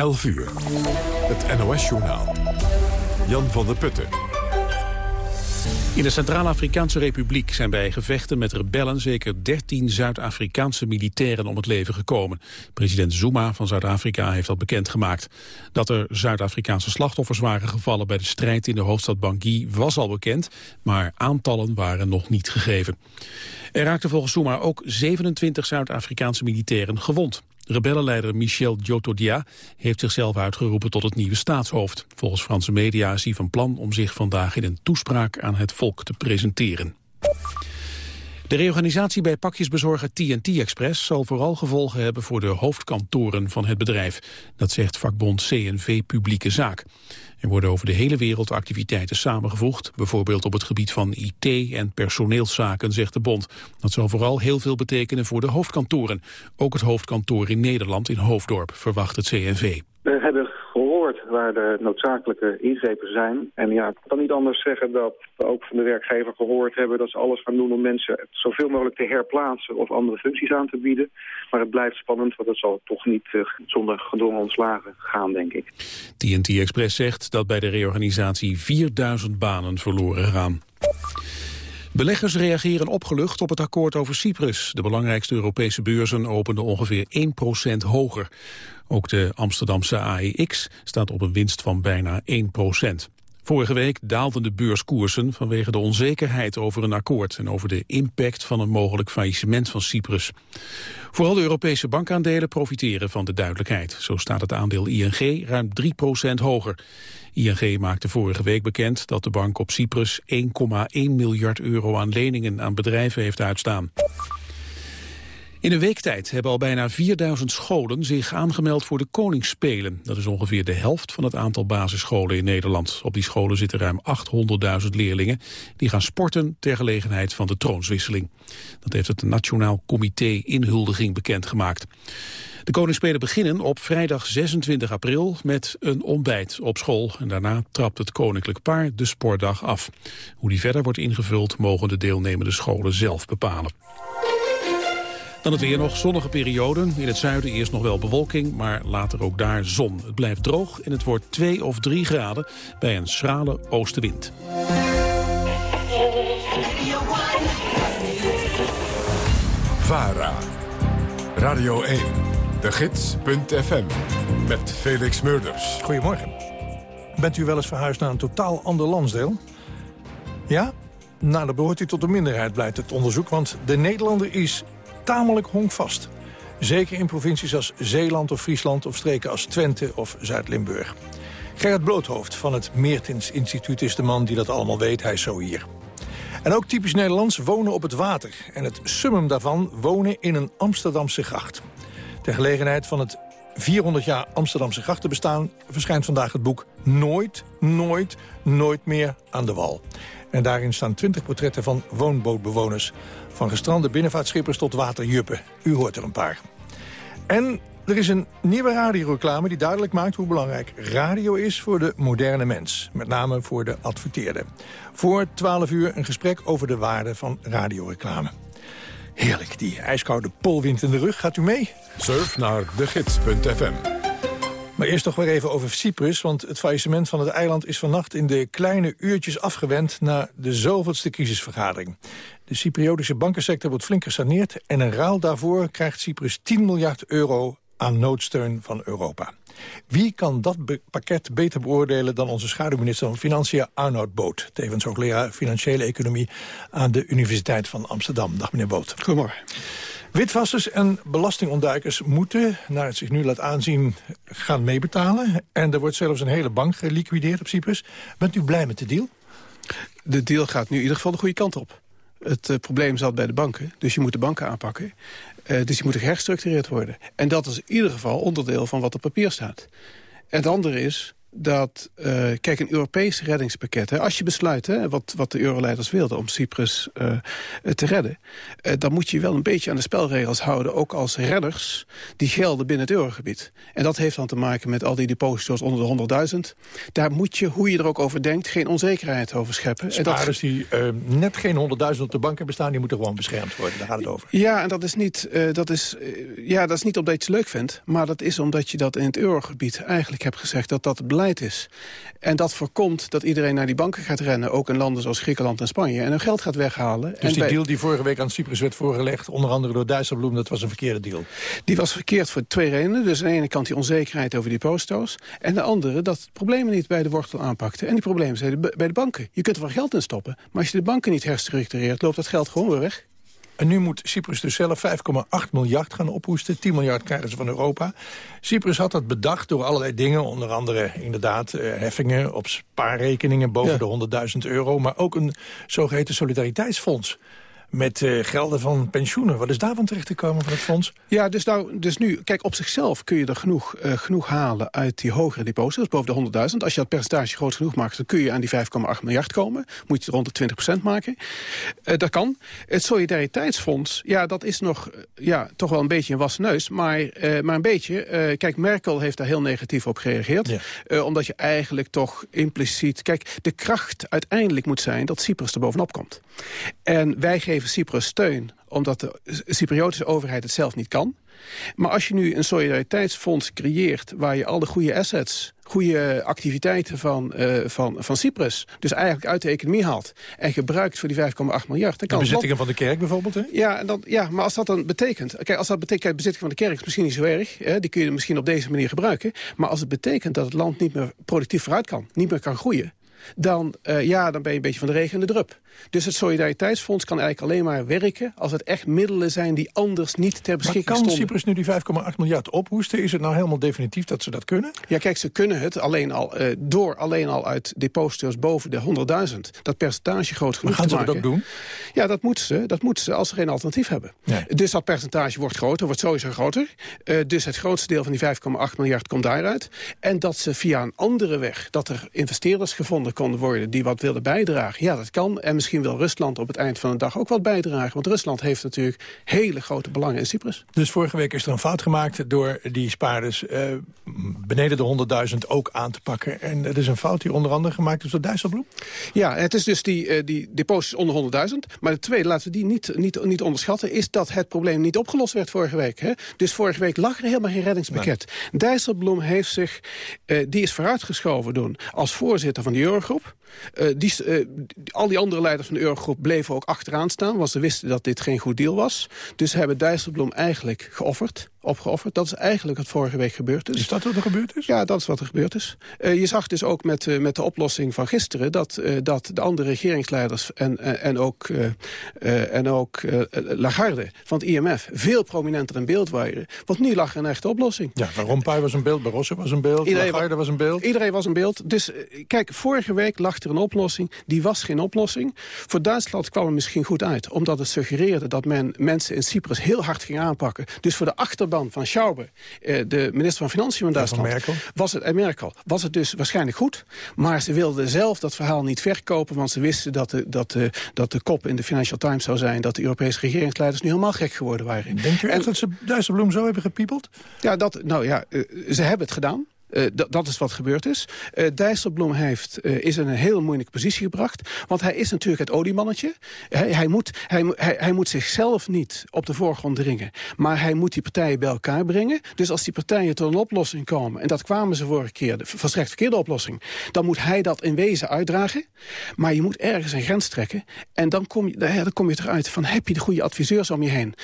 11 uur. Het NOS-journaal. Jan van der Putten. In de Centraal-Afrikaanse Republiek zijn bij gevechten met rebellen zeker 13 Zuid-Afrikaanse militairen om het leven gekomen. President Zuma van Zuid-Afrika heeft dat bekendgemaakt. Dat er Zuid-Afrikaanse slachtoffers waren gevallen bij de strijd in de hoofdstad Bangui was al bekend, maar aantallen waren nog niet gegeven. Er raakten volgens Zuma ook 27 Zuid-Afrikaanse militairen gewond. Rebellenleider Michel Djotodia heeft zichzelf uitgeroepen tot het nieuwe staatshoofd. Volgens Franse media is hij van plan om zich vandaag in een toespraak aan het volk te presenteren. De reorganisatie bij pakjesbezorger TNT Express zal vooral gevolgen hebben voor de hoofdkantoren van het bedrijf. Dat zegt vakbond CNV Publieke Zaak. Er worden over de hele wereld activiteiten samengevoegd, bijvoorbeeld op het gebied van IT en personeelszaken, zegt de bond. Dat zal vooral heel veel betekenen voor de hoofdkantoren. Ook het hoofdkantoor in Nederland in Hoofddorp, verwacht het CNV. We hebben waar de noodzakelijke ingrepen zijn. En ja, ik kan niet anders zeggen dat we ook van de werkgever gehoord hebben... dat ze alles gaan doen om mensen zoveel mogelijk te herplaatsen of andere functies aan te bieden. Maar het blijft spannend, want het zal toch niet uh, zonder gedwongen ontslagen gaan, denk ik. TNT Express zegt dat bij de reorganisatie 4000 banen verloren gaan. Beleggers reageren opgelucht op het akkoord over Cyprus. De belangrijkste Europese beurzen openden ongeveer 1% hoger. Ook de Amsterdamse AEX staat op een winst van bijna 1% Vorige week daalden de beurskoersen vanwege de onzekerheid over een akkoord en over de impact van een mogelijk faillissement van Cyprus. Vooral de Europese bankaandelen profiteren van de duidelijkheid. Zo staat het aandeel ING ruim 3% hoger. ING maakte vorige week bekend dat de bank op Cyprus 1,1 miljard euro aan leningen aan bedrijven heeft uitstaan. In een week tijd hebben al bijna 4000 scholen zich aangemeld voor de Koningsspelen. Dat is ongeveer de helft van het aantal basisscholen in Nederland. Op die scholen zitten ruim 800.000 leerlingen. Die gaan sporten ter gelegenheid van de troonswisseling. Dat heeft het Nationaal Comité Inhuldiging bekendgemaakt. De Koningsspelen beginnen op vrijdag 26 april met een ontbijt op school. En daarna trapt het koninklijk paar de sportdag af. Hoe die verder wordt ingevuld mogen de deelnemende scholen zelf bepalen. Dan het weer nog zonnige perioden. In het zuiden eerst nog wel bewolking, maar later ook daar zon. Het blijft droog en het wordt 2 of 3 graden bij een schrale oostenwind. VARA, Radio 1, de gids.fm, met Felix Murders. Goedemorgen. Bent u wel eens verhuisd naar een totaal ander landsdeel? Ja? Nou, dan behoort u tot de minderheid, blijkt het onderzoek. Want de Nederlander is tamelijk honkvast. Zeker in provincies als Zeeland of Friesland of streken als Twente of Zuid-Limburg. Gerrit Bloothoofd van het Meertens Instituut is de man die dat allemaal weet. Hij is zo hier. En ook typisch Nederlands wonen op het water. En het summum daarvan wonen in een Amsterdamse gracht. Ter gelegenheid van het 400 jaar Amsterdamse grachtenbestaan... verschijnt vandaag het boek Nooit, Nooit, Nooit meer aan de wal. En daarin staan 20 portretten van woonbootbewoners. Van gestrande binnenvaartschippers tot waterjuppen. U hoort er een paar. En er is een nieuwe radioreclame die duidelijk maakt hoe belangrijk radio is voor de moderne mens. Met name voor de adverteerder. Voor 12 uur een gesprek over de waarde van radioreclame. Heerlijk, die ijskoude polwind in de rug. Gaat u mee? Surf naar degids.fm. Maar eerst toch weer even over Cyprus, want het faillissement van het eiland is vannacht in de kleine uurtjes afgewend naar de zoveelste crisisvergadering. De Cypriotische bankensector wordt flink gesaneerd en in ruil daarvoor krijgt Cyprus 10 miljard euro aan noodsteun van Europa. Wie kan dat pakket beter beoordelen dan onze schaduwminister van Financiën Arnoud Boot, tevens hoogleraar financiële economie aan de Universiteit van Amsterdam. Dag meneer Boot. Goedemorgen. Witwassers en belastingontduikers moeten, naar het zich nu laat aanzien, gaan meebetalen. En er wordt zelfs een hele bank geliquideerd op Cyprus. Bent u blij met de deal? De deal gaat nu in ieder geval de goede kant op. Het uh, probleem zat bij de banken, dus je moet de banken aanpakken. Uh, dus die moeten geherstructureerd worden. En dat is in ieder geval onderdeel van wat op papier staat. Het andere is, dat, uh, kijk, een Europees reddingspakket... Hè, als je besluit, hè, wat, wat de euroleiders wilden om Cyprus uh, te redden... Uh, dan moet je wel een beetje aan de spelregels houden... ook als redders die gelden binnen het eurogebied. En dat heeft dan te maken met al die deposito's onder de 100.000. Daar moet je, hoe je er ook over denkt, geen onzekerheid over scheppen. Spaarders en dat... die net geen 100.000 op de bank hebben staan... die moeten gewoon beschermd worden, daar gaat het over. Ja, en dat is niet, dat is, ja, dat is niet omdat je het leuk vindt... maar dat is omdat je dat in het eurogebied eigenlijk hebt gezegd... dat dat beleid is. En dat voorkomt dat iedereen naar die banken gaat rennen... ook in landen zoals Griekenland en Spanje... en hun geld gaat weghalen. Dus die deal die vorige week aan Cyprus werd voorgelegd... onder andere door Dijsselbloem, dat was een verkeerde deal? Die was verkeerd voor twee redenen. Dus aan de ene kant die onzekerheid over die posto's... en de andere dat problemen niet bij de wortel aanpakte. En die problemen zijn bij de banken. Je kunt er wel geld in stoppen, maar als je de banken niet herstructureert... loopt dat geld gewoon weer weg. En nu moet Cyprus dus zelf 5,8 miljard gaan ophoesten. 10 miljard krijgen ze van Europa. Cyprus had dat bedacht door allerlei dingen. Onder andere inderdaad eh, heffingen op spaarrekeningen boven de 100.000 euro. Maar ook een zogeheten solidariteitsfonds met uh, gelden van pensioenen. Wat is daarvan terecht te komen van het fonds? Ja, dus, nou, dus nu, kijk, op zichzelf kun je er genoeg, uh, genoeg halen uit die hogere deposito's, boven de 100.000. Als je dat percentage groot genoeg maakt, dan kun je aan die 5,8 miljard komen. Moet je rond de 20% maken. Uh, dat kan. Het Solidariteitsfonds, ja, dat is nog ja, toch wel een beetje een wassen neus. Maar, maar een beetje, kijk, Merkel heeft daar heel negatief op gereageerd. Ja. omdat je eigenlijk toch impliciet... Kijk, de kracht uiteindelijk moet zijn dat Cyprus er bovenop komt. En wij geven Cyprus steun omdat de Cypriotische overheid het zelf niet kan. Maar als je nu een solidariteitsfonds creëert... waar je al de goede assets, goede activiteiten van, uh, van, van Cyprus... dus eigenlijk uit de economie haalt en gebruikt voor die 5,8 miljard... Dan kan de bezittingen van de kerk bijvoorbeeld, hè? Ja, en dan, ja, maar als dat dan betekent... Kijk, als dat betekent, bezittingen van de kerk is misschien niet zo erg... Hè, die kun je misschien op deze manier gebruiken... maar als het betekent dat het land niet meer productief vooruit kan... niet meer kan groeien dan, uh, ja, dan ben je een beetje van de regen in de drup. Dus het Solidariteitsfonds kan eigenlijk alleen maar werken... als het echt middelen zijn die anders niet ter beschikking maar kan Cyprus nu die 5,8 miljard ophoesten? Is het nou helemaal definitief dat ze dat kunnen? Ja, kijk, ze kunnen het alleen al, uh, door alleen al uit deposito's boven de 100.000... dat percentage groot genoeg maar gaan ze dat ook doen? Ja, dat moeten ze, dat moeten ze als ze geen alternatief hebben. Nee. Dus dat percentage wordt groter, wordt sowieso groter. Uh, dus het grootste deel van die 5,8 miljard komt daaruit. En dat ze via een andere weg, dat er investeerders gevonden konden worden... die wat wilden bijdragen, ja, dat kan. En misschien wil Rusland op het eind van de dag ook wat bijdragen. Want Rusland heeft natuurlijk hele grote belangen in Cyprus. Dus vorige week is er een fout gemaakt door die spaarders... Uh, beneden de 100.000 ook aan te pakken. En het is een fout die onder andere gemaakt is door Dijsselbloem? Ja, het is dus die, uh, die deposits onder 100.000. Maar de tweede, laten we die niet, niet, niet onderschatten... is dat het probleem niet opgelost werd vorige week. Hè? Dus vorige week lag er helemaal geen reddingspakket. Nee. Dijsselbloem heeft zich... Uh, die is vooruitgeschoven doen als voorzitter van de Eurogroep. Uh, die, uh, al die andere leiders van de Eurogroep bleven ook achteraan staan... want ze wisten dat dit geen goed deal was. Dus hebben Dijsselbloem eigenlijk geofferd opgeofferd. Dat is eigenlijk wat vorige week gebeurd is. Is dat wat er gebeurd is? Ja, dat is wat er gebeurd is. Uh, je zag dus ook met, uh, met de oplossing van gisteren... dat, uh, dat de andere regeringsleiders en, en ook, en ook Lagarde van het IMF... veel prominenter in beeld waren. Want nu lag er een echte oplossing. Ja, Van Rompuy was een beeld, Barroso was een beeld, iedereen Lagarde was een beeld. Iedereen was een beeld. Dus kijk, vorige week lag er een oplossing. Die was geen oplossing. Voor Duitsland kwam het misschien goed uit. Omdat het suggereerde dat men mensen in Cyprus heel hard ging aanpakken. Dus voor de achter van Schauber, eh, de minister van Financiën van Duitsland... Van Merkel. Was het, en Merkel. Was het dus waarschijnlijk goed. Maar ze wilden zelf dat verhaal niet verkopen... want ze wisten dat de, dat de, dat de kop in de Financial Times zou zijn... dat de Europese regeringsleiders nu helemaal gek geworden waren. Denk je echt dat ze Dijsselbloem zo hebben gepiepeld? Ja, dat, nou ja, uh, ze hebben het gedaan. Uh, dat is wat gebeurd is. Uh, Dijsselbloem heeft, uh, is in een heel moeilijke positie gebracht. Want hij is natuurlijk het oliemannetje. Hij, hij, moet, hij, hij, hij, moet zichzelf niet op de voorgrond dringen. Maar hij moet die partijen bij elkaar brengen. Dus als die partijen tot een oplossing komen... en dat kwamen ze vorige keer, de volstrekt verkeerde oplossing... dan moet hij dat in wezen uitdragen. Maar je moet ergens een grens trekken. En dan kom je, dan kom je eruit van... heb je de goede adviseurs om je heen?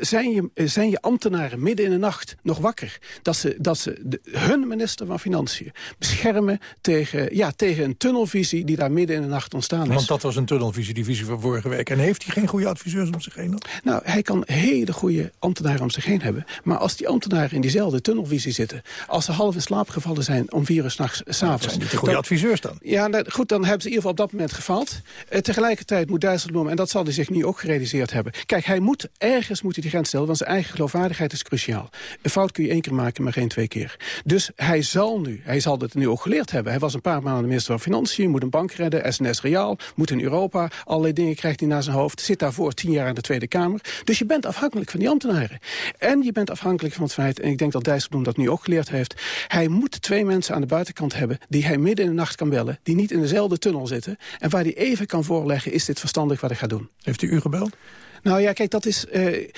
zijn, je, zijn je ambtenaren midden in de nacht nog wakker? Dat ze, dat ze de, hun minister van Financiën beschermen tegen, ja, tegen een tunnelvisie die daar midden in de nacht ontstaan is. Want dat was een tunnelvisie, die visie van vorige week. En heeft hij geen goede adviseurs om zich heen? Dan? Nou, hij kan hele goede ambtenaren om zich heen hebben. Maar als die ambtenaren in diezelfde tunnelvisie zitten... als ze half in slaap gevallen zijn om vier uur s'nachts... s'avonds, zijn niet de goede dan, adviseurs dan? Ja, nou, goed, dan hebben ze in ieder geval op dat moment gefaald. Uh, tegelijkertijd moet Dijsselbloem, en dat zal hij zich nu ook gerealiseerd hebben... kijk, hij moet, ergens moet hij die grens stellen, want zijn eigen geloofwaardigheid is cruciaal. Een fout kun je één keer maken, maar geen twee keer. Dus hij zal nu, hij zal het nu ook geleerd hebben. Hij was een paar maanden minister van Financiën, moet een bank redden, SNS Reaal, moet in Europa, allerlei dingen krijgt hij naar zijn hoofd, zit daarvoor tien jaar in de Tweede Kamer. Dus je bent afhankelijk van die ambtenaren. En je bent afhankelijk van het feit, en ik denk dat Dijsselbloem dat nu ook geleerd heeft, hij moet twee mensen aan de buitenkant hebben die hij midden in de nacht kan bellen, die niet in dezelfde tunnel zitten en waar hij even kan voorleggen, is dit verstandig wat ik ga doen. Heeft u u gebeld? Nou ja, kijk, dat is... Uh,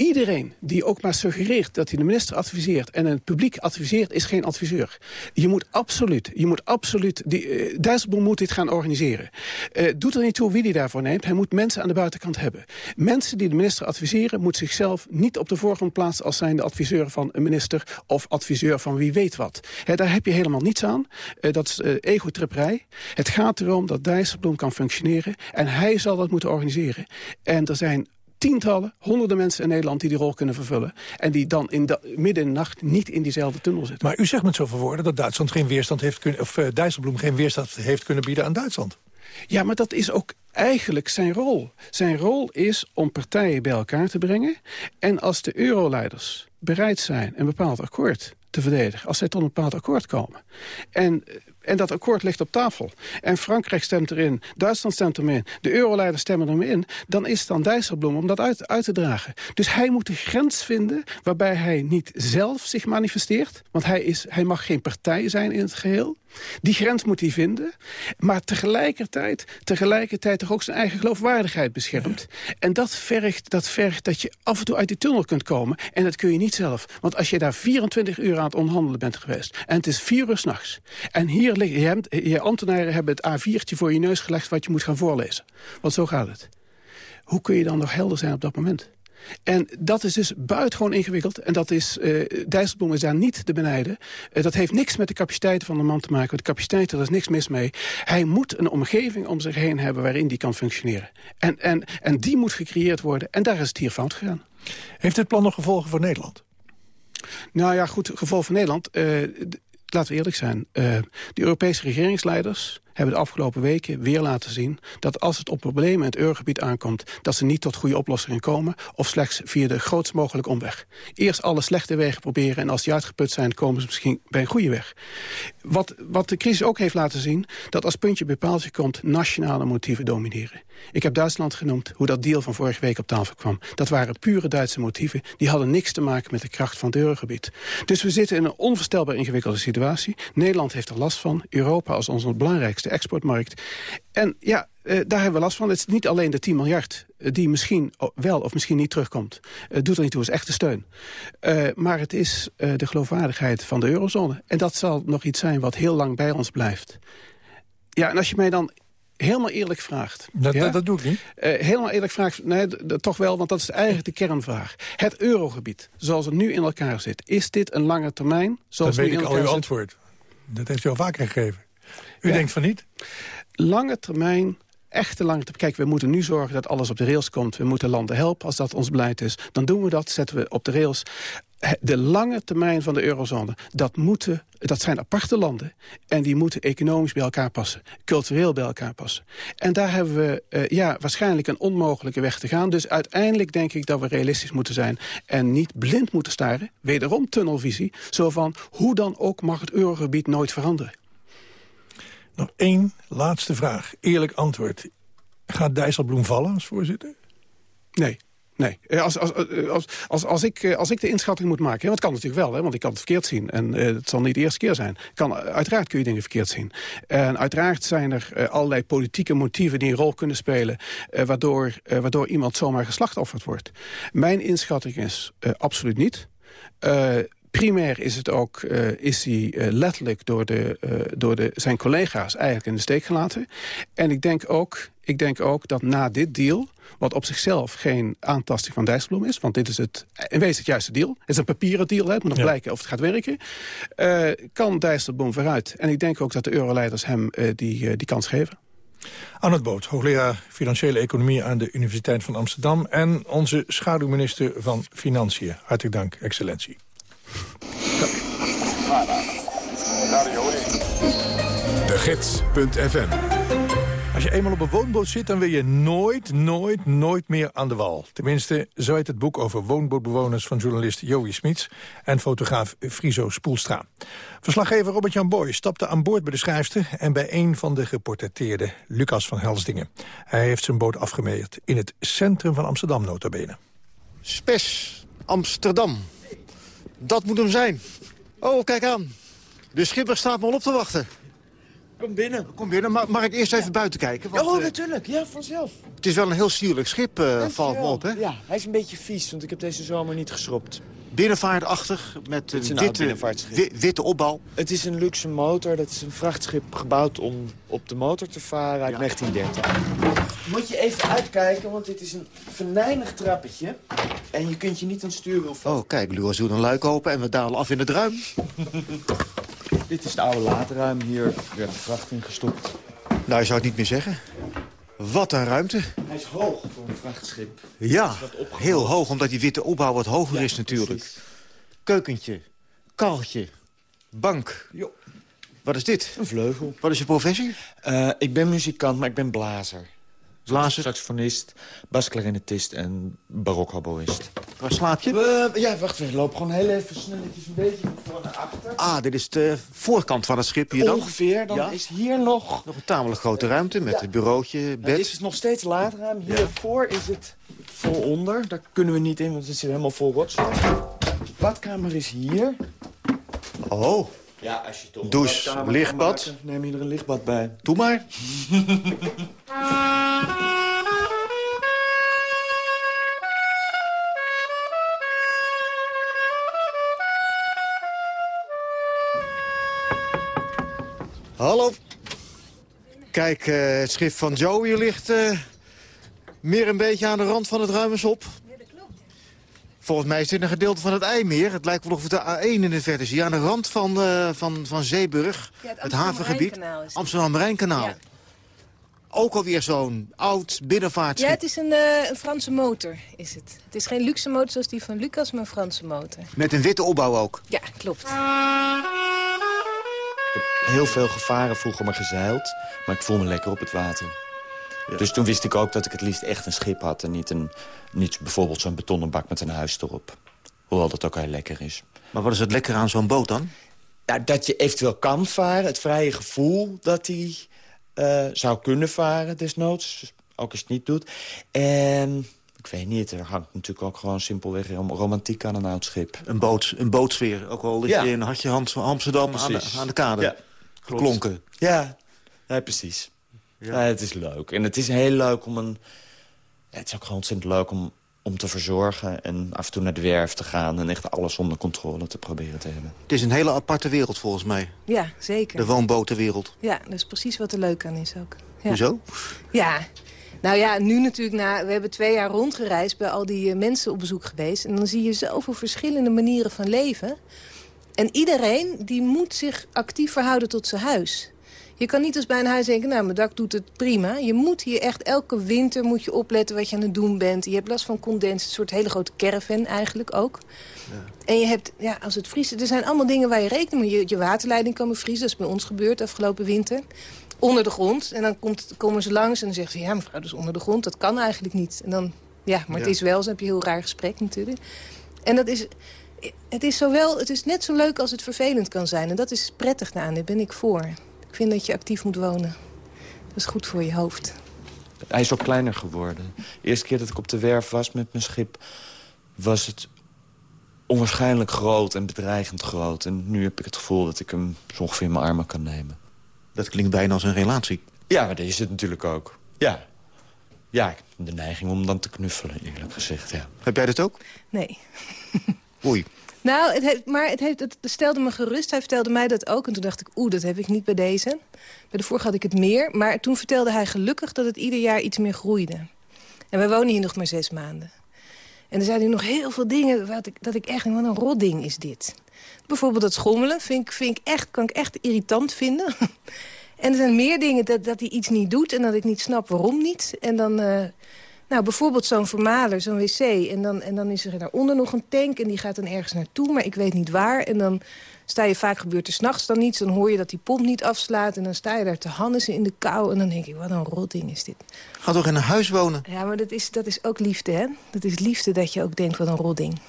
Iedereen die ook maar suggereert dat hij de minister adviseert... en het publiek adviseert, is geen adviseur. Je moet absoluut, je moet absoluut... Die, uh, moet dit gaan organiseren. Uh, doet er niet toe wie hij daarvoor neemt. Hij moet mensen aan de buitenkant hebben. Mensen die de minister adviseren... moeten zichzelf niet op de voorgrond plaatsen... als zijn de adviseur van een minister of adviseur van wie weet wat. daar heb je helemaal niets aan. Uh, dat is egotripperij. Het gaat erom dat Dijsselbloem kan functioneren... en hij zal dat moeten organiseren. En er zijn tientallen, honderden mensen in Nederland die die rol kunnen vervullen. En die dan in de, midden in de nacht niet in diezelfde tunnel zitten. Maar u zegt met zoveel woorden dat Duitsland geen weerstand heeft kunnen, of uh, Dijsselbloem geen weerstand heeft kunnen bieden aan Duitsland. Ja, maar dat is ook eigenlijk zijn rol. Zijn rol is om partijen bij elkaar te brengen. En als de euroleiders bereid zijn een bepaald akkoord te verdedigen... als zij tot een bepaald akkoord komen... en en dat akkoord ligt op tafel. En Frankrijk stemt erin, Duitsland stemt erin, de euroleiders stemmen erin in... dan is het dan Dijsselbloem om dat uit, uit te dragen. Dus hij moet de grens vinden waarbij hij niet zelf zich manifesteert... want hij, is, hij mag geen partij zijn in het geheel... Die grens moet hij vinden, maar tegelijkertijd, tegelijkertijd toch ook zijn eigen geloofwaardigheid beschermt. En dat vergt, dat vergt dat je af en toe uit die tunnel kunt komen. En dat kun je niet zelf. Want als je daar 24 uur aan het onderhandelen bent geweest... en het is vier uur s'nachts... en hier liggen, je, je ambtenaren hebben het A4'tje voor je neus gelegd... wat je moet gaan voorlezen. Want zo gaat het. Hoe kun je dan nog helder zijn op dat moment? En dat is dus buitengewoon ingewikkeld. En dat is, uh, Dijsselbloem is daar niet te benijden. Uh, dat heeft niks met de capaciteiten van de man te maken. De capaciteiten, daar is niks mis mee. Hij moet een omgeving om zich heen hebben waarin die kan functioneren. En, en, en die moet gecreëerd worden. En daar is het hier fout gegaan. Heeft dit plan nog gevolgen voor Nederland? Nou ja, goed, gevolg voor Nederland. Uh, laten we eerlijk zijn. de Europese regeringsleiders hebben de afgelopen weken weer laten zien... dat als het op problemen in het eurogebied aankomt... dat ze niet tot goede oplossingen komen... of slechts via de grootst mogelijke omweg. Eerst alle slechte wegen proberen... en als die uitgeput zijn, komen ze misschien bij een goede weg. Wat, wat de crisis ook heeft laten zien... dat als puntje bij paaltje komt, nationale motieven domineren. Ik heb Duitsland genoemd, hoe dat deal van vorige week op tafel kwam. Dat waren pure Duitse motieven. Die hadden niks te maken met de kracht van het eurogebied. Dus we zitten in een onvoorstelbaar ingewikkelde situatie. Nederland heeft er last van. Europa als onze belangrijkste exportmarkt. En ja, eh, daar hebben we last van. Het is niet alleen de 10 miljard eh, die misschien wel of misschien niet terugkomt. Het doet er niet toe, is echte steun. Uh, maar het is uh, de geloofwaardigheid van de eurozone. En dat zal nog iets zijn wat heel lang bij ons blijft. Ja, en als je mij dan helemaal eerlijk vraagt... Dat, ja? dat, dat, doe ik niet. Helemaal eerlijk vraagt, nee, toch wel, want dat is eigenlijk de kernvraag. Het eurogebied, zoals het nu in elkaar zit, is dit een lange termijn? Zoals dat weet ik al uw antwoord. Dat heeft u al vaker gegeven. U ja. denkt van niet? Lange termijn echte lange termijn. Kijk, we moeten nu zorgen dat alles op de rails komt. We moeten landen helpen als dat ons beleid is. Dan doen we dat, zetten we op de rails. De lange termijn van de eurozone, dat, moeten, dat zijn aparte landen. En die moeten economisch bij elkaar passen. Cultureel bij elkaar passen. En daar hebben we uh, ja, waarschijnlijk een onmogelijke weg te gaan. Dus uiteindelijk denk ik dat we realistisch moeten zijn. En niet blind moeten staren. Wederom tunnelvisie. Zo van, hoe dan ook mag het eurogebied nooit veranderen. Nog één laatste vraag. Eerlijk antwoord. Gaat Dijsselbloem vallen als voorzitter? Nee. Nee, als, als, als, als, als, ik, als ik de inschatting moet maken... want kan natuurlijk wel, hè, want ik kan het verkeerd zien... en uh, het zal niet de eerste keer zijn. Kan, uiteraard kun je dingen verkeerd zien. En uiteraard zijn er allerlei politieke motieven... die een rol kunnen spelen... Waardoor, waardoor iemand zomaar geslachtofferd wordt. Mijn inschatting is absoluut niet primair is, het ook, uh, is hij uh, letterlijk door, de, uh, door de, zijn collega's eigenlijk in de steek gelaten. En ik denk, ook, ik denk ook dat na dit deal, wat op zichzelf geen aantasting van Dijsselbloem is... want dit is het, in wezen het juiste deal. Het is een papieren deal, hè, het moet nog ja. blijken of het gaat werken. kan Dijsselbloem vooruit. En ik denk ook dat de euroleiders hem die, die kans geven. Arnold Boot, hoogleraar Financiële Economie aan de Universiteit van Amsterdam... en onze schaduwminister van Financiën. Hartelijk dank, excellentie. De Gids.fm Als je eenmaal op een woonboot zit, dan wil je nooit, nooit, nooit meer aan de wal. Tenminste, zo heet het boek over woonbootbewoners van journalist Joey Smits en fotograaf Friso Spoelstra. Verslaggever Robert-Jan Boy stapte aan boord bij de schrijfster en bij een van de geportretteerden, Lucas van Helsdingen. Hij heeft zijn boot afgemeerd in het centrum van Amsterdam, notabene. Spes, Amsterdam. Dat moet hem zijn. Oh, kijk aan. De schipper staat me al op te wachten. Kom binnen. Kom binnen, mag, mag ik eerst even buiten kijken? Want, oh, eh, natuurlijk. Ja, vanzelf. het is wel een heel sierlijk schip, eh, valt me op, hè? Ja, hij is een beetje vies, want ik heb deze zomer niet geschrobt. Binnenvaartachtig, met is een witte, witte opbouw. Het is een luxe motor. Dat is een vrachtschip gebouwd om op de motor te varen uit 1930. Moet je even uitkijken, want dit is een venijnig trappetje. En je kunt je niet aan het stuurwiel van. Oh, kijk, Luas doet een luik open en we dalen af in het ruim. Dit is het oude laadruim. Hier werd de vracht in gestopt. Nou, je zou het niet meer zeggen. Wat een ruimte. Hij is hoog voor een vrachtschip. Ja, heel hoog, omdat die witte opbouw wat hoger is natuurlijk. precies. Keukentje, kacheltje, bank. Jo. Wat is dit? Een vleugel. Wat is je professie? Eh, ik ben muzikant, maar ik ben blazer. Blazer. Saxofonist, basklarinetist en barokhoboïst. Waar slaap je? ja, wacht even. Loop gewoon heel even snelletjes een beetje voor naar achter. Ah, dit is de voorkant van het schip hier dan. Ongeveer, dan Ja? is hier nog... Nog een tamelijk grote ruimte met Ja. een bureautje, Nou, bed. dit is nog steeds laadruim. Hiervoor is het vol onder. Daar kunnen we niet in, want het zit helemaal vol rotzooi. De badkamer is hier. Oh, Ja, als je toch Douche, lichtbad. maken, neem je er een lichtbad bij. doe maar. Hallo. Kijk, eh, het schip van Joey ligt eh, meer een beetje aan de rand van het ruimensop. Volgens mij is dit een gedeelte van het IJmeer. Het lijkt wel of we de A1 in de verte zien. Aan de rand van, eh, van, van Zeeburg, Ja, het het havengebied. Amsterdam-Rijnkanaal is het. Ja. Ook alweer zo'n oud binnenvaartschip. Ja, het is een, eh, een Franse motor, is het. Het is geen luxe motor zoals die van Lucas, maar een Franse motor. Met een witte opbouw ook. Ja, klopt. Ik heb heel veel gevaren vroeger maar gezeild. Maar ik voel me lekker op het water. Dus toen wist ik ook dat ik het liefst echt een schip had... en niet, een, niet bijvoorbeeld zo'n betonnen bak met een huis erop. Hoewel dat ook heel lekker is. Maar wat is het lekker aan zo'n boot dan? Nou, dat je eventueel kan varen. Het vrije gevoel dat hij eh, zou kunnen varen desnoods. Ook als je het niet doet. En ik weet niet, er hangt natuurlijk ook gewoon simpelweg rom- romantiek aan een oud schip. Een, boot, een bootsfeer. Ook al lig Ja. je in Hartje Amsterdam aan de, aan de kade. Ja, Geklonken. Ja, ja precies. Ja. het is leuk. En het is heel leuk om een... Ja, het is ook gewoon ontzettend leuk om, om te verzorgen... en af en toe naar de werf te gaan... en echt alles onder controle te proberen te hebben. Het is een hele aparte wereld volgens mij. Ja, zeker. De woonbotenwereld. Ja, dat is precies wat er leuk aan is ook. Ja. Hoezo? Ja. Nou ja, nu natuurlijk, na, we hebben twee jaar rondgereisd... bij al die eh, mensen op bezoek geweest. En dan zie je zoveel verschillende manieren van leven. En iedereen die moet zich actief verhouden tot zijn huis. Je kan niet als bij een huis denken, nou, mijn dak doet het prima. Je moet hier echt elke winter moet je opletten wat je aan het doen bent. Je hebt last van condens, een soort hele grote caravan eigenlijk ook. En je hebt, ja, als het vriest, er zijn allemaal dingen waar je rekening mee... Je, je waterleiding kan bevriezen, dat is bij ons gebeurd afgelopen winter. Onder de grond. En dan komt, komen ze langs en dan zeggen ze... ja, mevrouw, dat is onder de grond, dat kan eigenlijk niet. En dan, ja, maar het Ja. is wel, zo heb je een heel raar gesprek natuurlijk. En dat is, het is, zowel, het is net zo leuk als het vervelend kan zijn. En dat is prettig aan, daar ben ik voor. Ik vind dat je actief moet wonen. Dat is goed voor je hoofd. Hij is ook kleiner geworden. De eerste keer dat ik op de werf was met mijn schip... was het onwaarschijnlijk groot en bedreigend groot. En nu heb ik het gevoel dat ik hem zo ongeveer in mijn armen kan nemen. Dat klinkt bijna als een relatie. Ja, maar dat is het natuurlijk ook. Ja. Ja, ik heb de neiging om dan te knuffelen, eerlijk gezegd, ja. Heb jij dat ook? Nee. Oei. Nou, het maar het, heeft, het stelde me gerust. Hij vertelde mij dat ook. En toen dacht ik, oeh, dat heb ik niet bij deze. Bij de vorige had ik het meer. Maar toen vertelde hij gelukkig dat het ieder jaar iets meer groeide. En wij wonen hier nog maar zes maanden. En er zijn nu nog heel veel dingen wat ik, dat ik echt denk, wat een rotding is dit. Bijvoorbeeld dat schommelen vind ik, vind ik echt, kan ik echt irritant vinden. en er zijn meer dingen dat, dat hij iets niet doet en dat ik niet snap waarom niet. En dan, eh, Nou, bijvoorbeeld zo'n vermaler, zo'n wc. En dan, en dan is er daaronder nog een tank en die gaat dan ergens naartoe, maar ik weet niet waar. En dan sta je vaak, gebeurt er s'nachts dan niets. Dan hoor je dat die pomp niet afslaat en dan sta je daar te hannissen in de kou. En dan denk ik, wat een rotding is dit. Ga toch in een huis wonen? Ja, maar dat is, dat is ook liefde, hè? Dat is liefde dat je ook denkt, wat een rotding.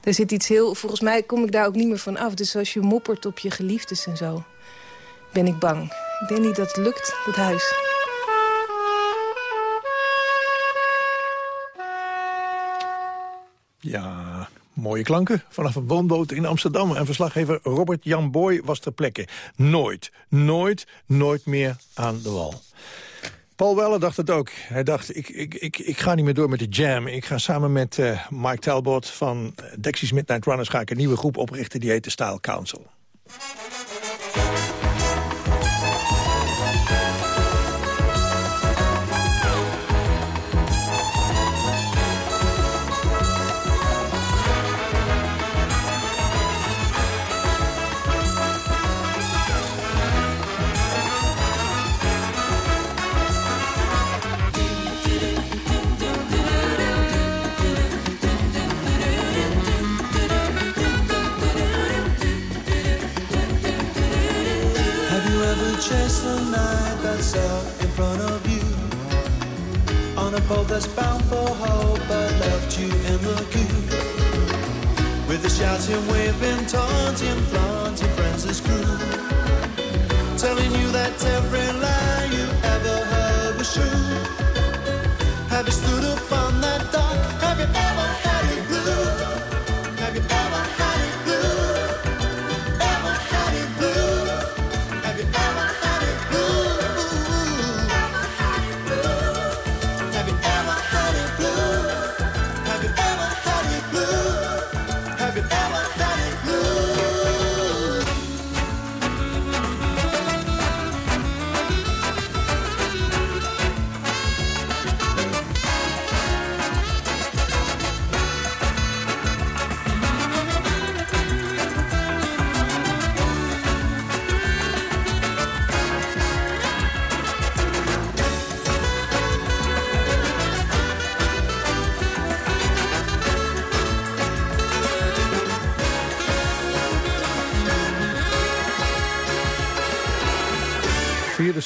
Er zit iets heel... Volgens mij kom ik daar ook niet meer van af. Dus als je moppert op je geliefdes en zo, ben ik bang. Ik denk niet dat het lukt, dat huis. Ja, mooie klanken vanaf een woonboot in Amsterdam. En verslaggever Robert Jan Boy was ter plekke. Nooit, nooit, nooit meer aan de wal. Paul Weller dacht het ook. Hij dacht, ik, ik, ik, ik ga niet meer door met de jam. Ik ga samen met uh, Mike Talbot van Dexys Midnight Runners... ga ik een nieuwe groep oprichten, die heet de Style Council. A boat that's bound for hope. But left you in the queue With the shouting, waving, taunting, flaunting friends as crew. Telling you that every lie you ever heard was true. Have you stood up on that dock? Have you ever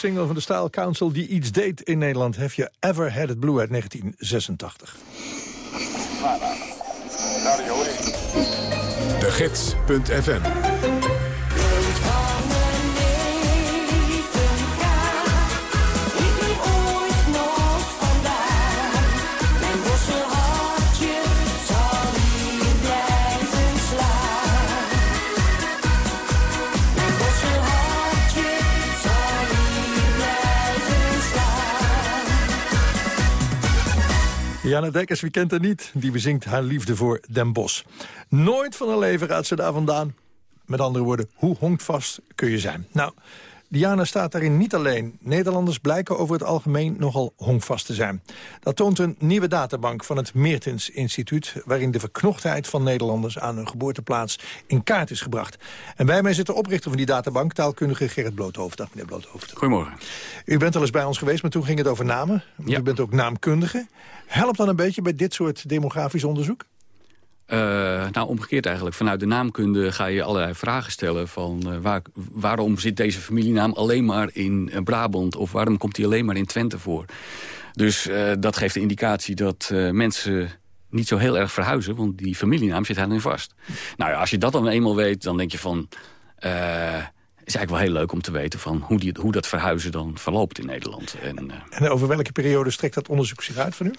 single van de Style Council die iets deed in Nederland. Have you ever had it blue uit 1986. De Gids.fm Janne Dekkers, wie kent haar niet? Die bezingt haar liefde voor Den Bosch. Nooit van haar leven gaat ze daar vandaan. Met andere woorden, hoe honkvast kun je zijn? Nou, Diana staat daarin niet alleen. Nederlanders blijken over het algemeen nogal honkvast te zijn. Dat toont een nieuwe databank van het Meertens Instituut... waarin de verknochtheid van Nederlanders aan hun geboorteplaats in kaart is gebracht. En bij mij zit de oprichter van die databank, taalkundige Gerrit Bloothoofd. Dag meneer Bloothoofd. Goedemorgen. U bent al eens bij ons geweest, maar toen ging het over namen. Ja. U bent ook naamkundige. Helpt dan een beetje bij dit soort demografisch onderzoek? Eh, nou, omgekeerd eigenlijk. Vanuit de naamkunde ga je allerlei vragen stellen... van eh, waar, waarom zit deze familienaam alleen maar in eh, Brabant... of waarom komt hij alleen maar in Twente voor? Dus dat geeft de indicatie dat mensen niet zo heel erg verhuizen... want die familienaam zit daarin vast. Nou ja, als je dat dan eenmaal weet, dan denk je van... eh, is eigenlijk wel heel leuk om te weten van hoe, die, hoe dat verhuizen dan verloopt in Nederland. En, En over welke periode strekt dat onderzoek zich uit van u?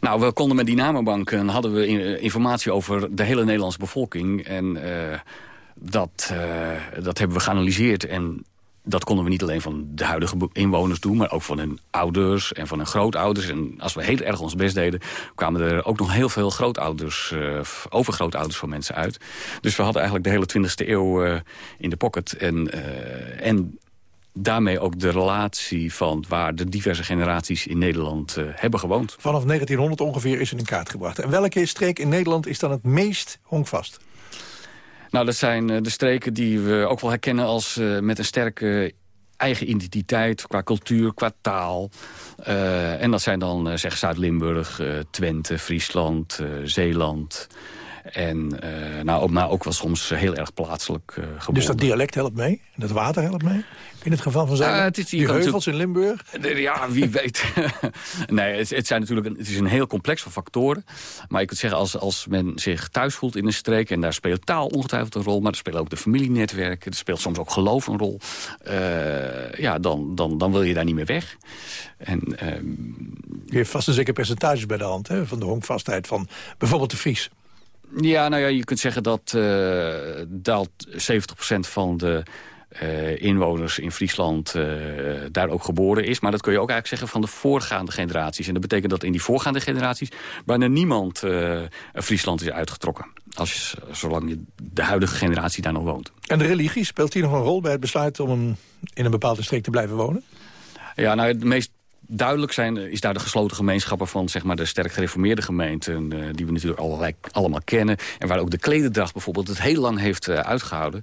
Nou, we konden met die en hadden we eh, informatie over de hele Nederlandse bevolking. En eh, dat, eh, dat hebben we geanalyseerd. En dat konden we niet alleen van de huidige inwoners doen... maar ook van hun ouders en van hun grootouders. En als we heel erg ons best deden... kwamen er ook nog heel veel grootouders, f- overgrootouders van mensen uit. Dus we hadden eigenlijk de hele 20e eeuw in de pocket. En, en daarmee ook de relatie van waar de diverse generaties in Nederland eh, hebben gewoond. Vanaf 1900 ongeveer is het in kaart gebracht. En welke streek in Nederland is dan het meest honkvast? Nou, dat zijn eh, de streken die we ook wel herkennen als eh, met een sterke eigen identiteit qua cultuur, qua taal. Uh, en dat zijn dan, zeg, Zuid-Limburg, Twente, Friesland, Zeeland... En uh, nou, maar ook wel soms heel erg plaatselijk uh. Dus dat dialect helpt mee? Dat water helpt mee? In het geval van Zuid, uh, het is die heuvels in Limburg? Ja, wie weet. nee, het, het, zijn natuurlijk een, het is een heel complex van factoren. Maar ik kunt zeggen, als, als men zich thuis voelt in een streek... en daar speelt taal ongetwijfeld een rol... maar er spelen ook de familienetwerken... er speelt soms ook geloof een rol... ja, dan, dan, dan wil je daar niet meer weg. En, ehm, je heeft vast een zeker percentages bij de hand... Hè, van de honkvastheid van bijvoorbeeld de Fries. Ja, nou ja, je kunt zeggen dat uh, daalt 70% van de uh, inwoners in Friesland uh, daar ook geboren is. Maar dat kun je ook eigenlijk zeggen van de voorgaande generaties. En dat betekent dat in die voorgaande generaties bijna niemand Friesland is uitgetrokken. Als je, zolang je de huidige generatie daar nog woont. En de religie, speelt die nog een rol bij het besluit om in een bepaalde streek te blijven wonen? Ja, nou, het meest duidelijk zijn, is daar de gesloten gemeenschappen van zeg maar, de sterk gereformeerde gemeenten... Uh, die we natuurlijk allerlei, allemaal kennen. En waar ook de klededracht bijvoorbeeld het heel lang heeft uh, uitgehouden.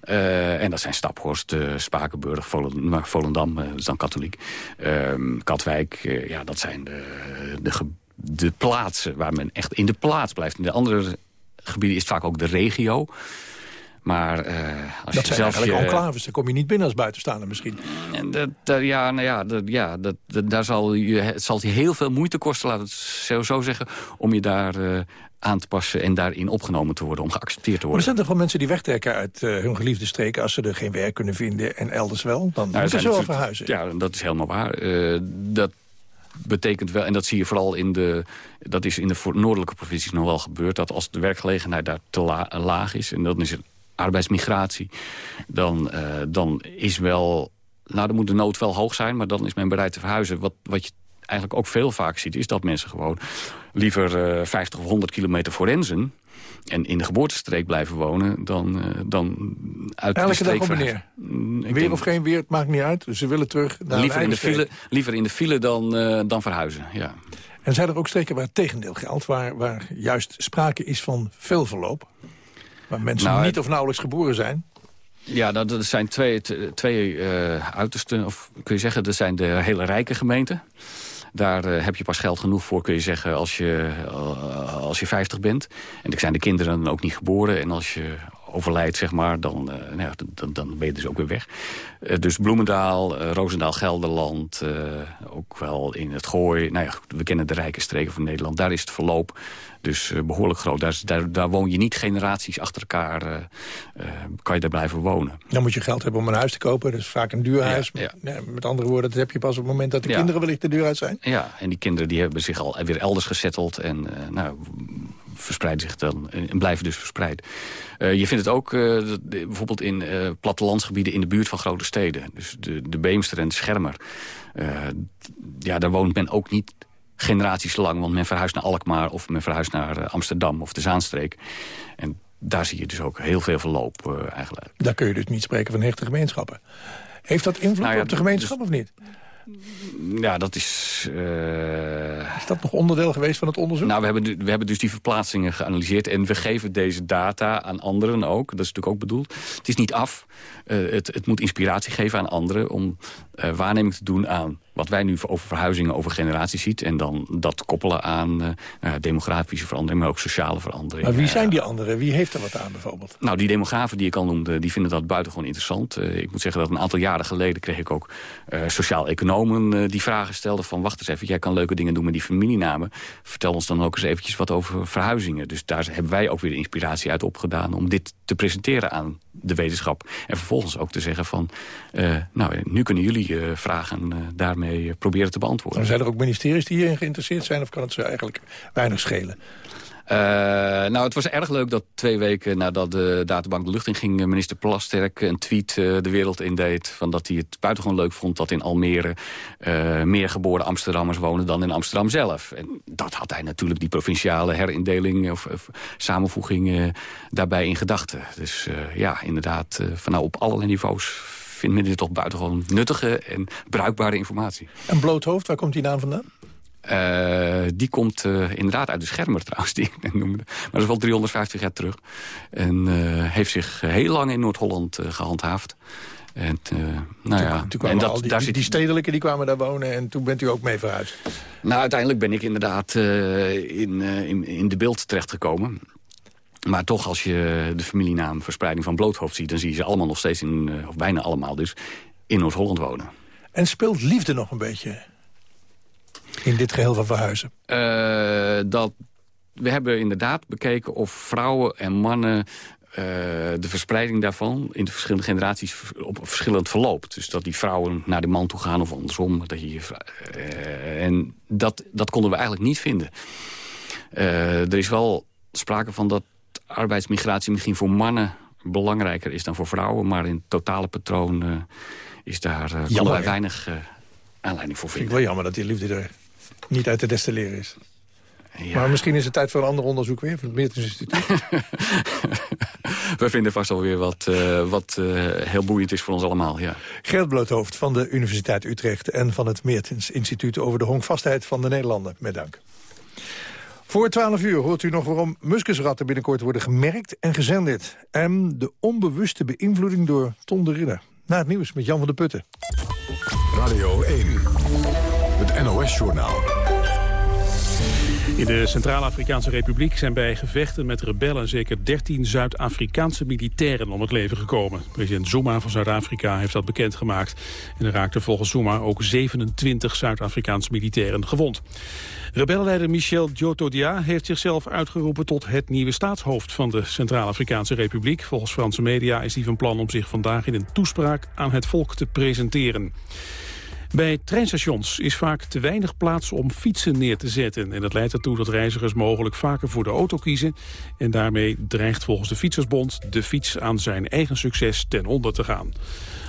En dat zijn Staphorst, Spakenburg, Volendam, Volendam dat is dan katholiek. Ehm, Katwijk, ja, dat zijn de, de, de plaatsen waar men echt in de plaats blijft. In de andere gebieden is het vaak ook de regio... Maar uh, als dat je zijn zelf eigenlijk je, enclaves, daar kom je niet binnen als buitenstaander misschien. En dat, ja, nou ja, dat, ja dat, dat, daar zal je, het zal je heel veel moeite kosten, laat het zo, zeggen... om je daar uh, aan te passen en daarin opgenomen te worden, om geaccepteerd te worden. Maar er zijn toch wel mensen die wegtrekken uit uh, hun geliefde streken... als ze er geen werk kunnen vinden en elders wel? Dan nou, moeten ze wel verhuizen. Ja, dat is helemaal waar. Dat betekent wel, en dat zie je vooral in de... dat is in de noordelijke provincies nog wel gebeurd... dat als de werkgelegenheid daar te la laag is... en dan is het arbeidsmigratie... dan, uh, dan is wel... Nou, dan moet de nood wel hoog zijn, maar dan is men bereid te verhuizen. Wat, wat je eigenlijk ook veel vaak ziet, is dat mensen gewoon... liever uh, 50 of 100 kilometer forensen en in de geboortestreek blijven wonen... dan, uh, dan uit Elke de streek dag op meneer. Weer denk, of geen weer, het maakt niet uit. Ze willen terug naar liever in, de file, liever in de file dan, dan verhuizen, ja. En zijn er ook streken waar het tegendeel geldt... waar, waar juist sprake is van veel verloop? Waar mensen nou, niet of nauwelijks geboren zijn? Ja, dat, dat zijn twee, twee uh, uitersten. Of kun je zeggen, dat zijn de hele rijke gemeenten. Daar uh, heb je pas geld genoeg voor, kun je zeggen, als je, uh, als je 50 bent. En dan zijn de kinderen dan ook niet geboren. En als je overlijdt, zeg maar, dan, uh, nou ja, dan, dan ben je dus ook weer weg. Uh, dus Bloemendaal, uh, Roosendaal, Gelderland, ook wel in het Gooi. Nou ja, we kennen de rijke streken van Nederland. Daar is het verloop dus behoorlijk groot. Daar, daar, daar, woon je niet generaties achter elkaar, kan je daar blijven wonen. Dan moet je geld hebben om een huis te kopen. Dat is vaak een duur huis. Ja, ja. met andere woorden, dat heb je pas op het moment dat de ja. kinderen wellicht te duur uit zijn. Ja, en die kinderen die hebben zich al weer elders gezetteld. En nou, verspreiden zich dan en blijven dus verspreid. Uh, je vindt het ook uh, bijvoorbeeld in uh, plattelandsgebieden in de buurt van grote steden. Dus de, de Beemster en de Schermer. ja, daar woont men ook niet generaties lang, want men verhuist naar Alkmaar of men verhuist naar Amsterdam of de Zaanstreek. En daar zie je dus ook heel veel verloop eigenlijk. Daar kun je dus niet spreken van hechte gemeenschappen. Heeft dat invloed nou ja, op de gemeenschap dus, of niet? Ja, dat is... Uh... Is dat nog onderdeel geweest van het onderzoek? Nou, we hebben, we hebben dus die verplaatsingen geanalyseerd... en we geven deze data aan anderen ook. Dat is natuurlijk ook bedoeld. Het is niet af. Uh, het, het moet inspiratie geven aan anderen... om uh, waarneming te doen aan wat wij nu over verhuizingen over generaties ziet... en dan dat koppelen aan uh, demografische verandering... maar ook sociale verandering. Maar wie zijn die anderen? Wie heeft er wat aan bijvoorbeeld? Nou, die demografen die ik al noemde, die vinden dat buitengewoon interessant. Uh, ik moet zeggen dat een aantal jaren geleden kreeg ik ook uh, sociaal-economen... die vragen stelden van, wacht eens even, jij kan leuke dingen doen met die familienamen. Vertel ons dan ook eens eventjes wat over verhuizingen. Dus daar hebben wij ook weer de inspiratie uit opgedaan... om dit te presenteren aan de wetenschap. En vervolgens ook te zeggen van, nou, nu kunnen jullie vragen daarmee mee proberen te beantwoorden. Zijn er ook ministeries die hierin geïnteresseerd zijn... of kan het ze eigenlijk weinig schelen? Uh, nou, het was erg leuk dat twee weken nadat de databank de lucht in ging... minister Plasterk een tweet uh, de wereld in deed... Van dat hij het buitengewoon leuk vond dat in Almere... Meer geboren Amsterdammers wonen dan in Amsterdam zelf. En dat had hij natuurlijk die provinciale herindeling... of, of samenvoeging daarbij in gedachten. Dus ja, inderdaad, van nou, op allerlei niveaus vindt men dit toch buitengewoon nuttige en bruikbare informatie. En bloot hoofd, waar komt die naam vandaan? Eh, die komt eh, inderdaad uit de schermer trouwens, die ik net noemde. Maar dat is wel 350 jaar terug. En eh, heeft zich heel lang in Noord-Holland gehandhaafd. En, nou ja, en dat, die, daar zit... die stedelijke die kwamen daar wonen en toen bent u ook mee verhuisd. Nou, uiteindelijk ben ik inderdaad in, in, in de beeld terechtgekomen. Maar toch, als je de familienaam verspreiding van Bloothoofd ziet... dan zie je ze allemaal nog steeds, in, of bijna allemaal dus, in Noord-Holland wonen. En speelt liefde nog een beetje in dit geheel van verhuizen? Uh, dat, we hebben inderdaad bekeken of vrouwen en mannen... Uh, de verspreiding daarvan in de verschillende generaties op verschillend verloopt. Dus dat die vrouwen naar de man toe gaan of andersom. Dat je, uh, en dat, dat konden we eigenlijk niet vinden. er is wel sprake van dat arbeidsmigratie misschien voor mannen belangrijker is dan voor vrouwen. Maar in het totale patroon is daar uh, wij weinig aanleiding voor vinden. Vind ik wel jammer dat die liefde er niet uit te destilleren is. Ja. Maar misschien is het tijd voor een ander onderzoek weer, van het Meertens Instituut. We vinden vast alweer wat, uh, wat uh, heel boeiend is voor ons allemaal, ja. Gert Bloothoofd van de Universiteit Utrecht en van het Meertens Instituut... over de honkvastheid van de Nederlanden. Met dank. Voor 12 uur hoort u nog waarom muskusratten binnenkort worden gemerkt en gezenderd. En de onbewuste beïnvloeding door Ton de Ridder. Na het nieuws met Jan van der Putten. Radio 1, het NOS-journaal. In de Centraal-Afrikaanse Republiek zijn bij gevechten met rebellen zeker 13 Zuid-Afrikaanse militairen om het leven gekomen. President Zuma van Zuid-Afrika heeft dat bekendgemaakt. En er raakten volgens Zuma ook 27 Zuid-Afrikaanse militairen gewond. Rebellenleider Michel Djotodia heeft zichzelf uitgeroepen tot het nieuwe staatshoofd van de Centraal-Afrikaanse Republiek. Volgens Franse media is hij van plan om zich vandaag in een toespraak aan het volk te presenteren. Bij treinstations is vaak te weinig plaats om fietsen neer te zetten. En dat leidt ertoe dat reizigers mogelijk vaker voor de auto kiezen. En daarmee dreigt volgens de Fietsersbond de fiets aan zijn eigen succes ten onder te gaan.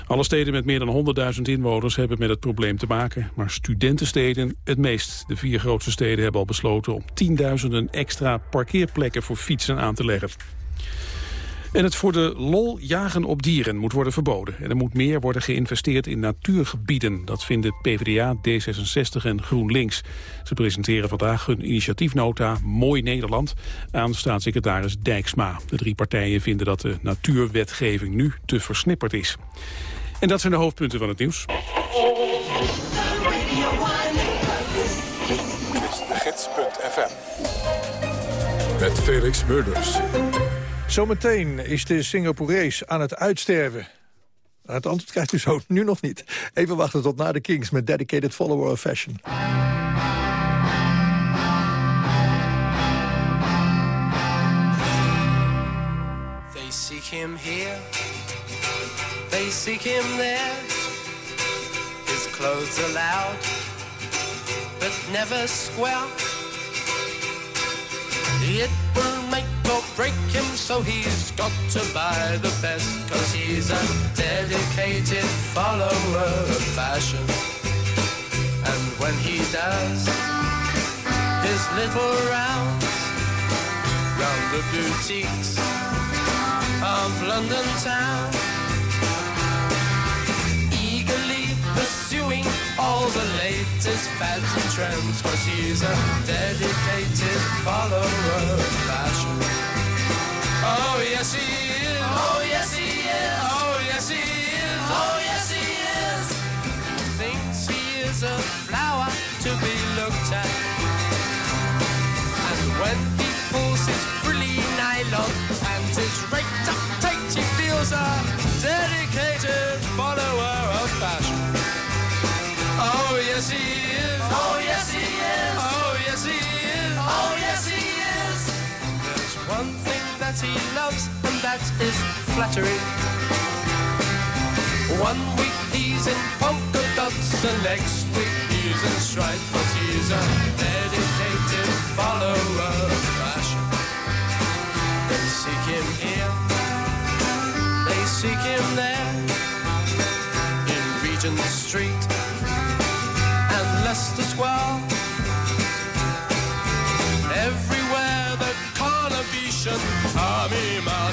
Alle steden met meer dan 100.000 inwoners hebben met het probleem te maken. Maar studentensteden het meest. De vier grootste steden hebben al besloten om tienduizenden extra parkeerplekken voor fietsen aan te leggen. En het voor de lol jagen op dieren moet worden verboden. En er moet meer worden geïnvesteerd in natuurgebieden. Dat vinden PvdA, D66 en GroenLinks. Ze presenteren vandaag hun initiatiefnota Mooi Nederland... aan staatssecretaris Dijksma. De drie partijen vinden dat de natuurwetgeving nu te versnipperd is. En dat zijn de hoofdpunten van het nieuws. gids.fm met Felix Murders. Zometeen is de Singaporees aan het uitsterven. Het antwoord krijgt u zo nu nog niet. Even wachten tot na de Kings met Dedicated Follower of Fashion. They seek him here, they seek him there. His clothes are loud, but never square. It him, so he's got to buy the best. Cause he's a dedicated follower of fashion. And when he does his little rounds round the boutiques of London town, eagerly pursuing all the latest fads and trends Cause he's a dedicated follower of fashion Oh yes he is. Oh yes he is. Oh yes he is. Oh yes he is. He thinks he is a flower to be looked at. And when he loves, and that is flattery. One week he's in polka dots, and next week he's in stripes. But he's a dedicated follower of fashion. They seek him here, they seek him there. In Regent Street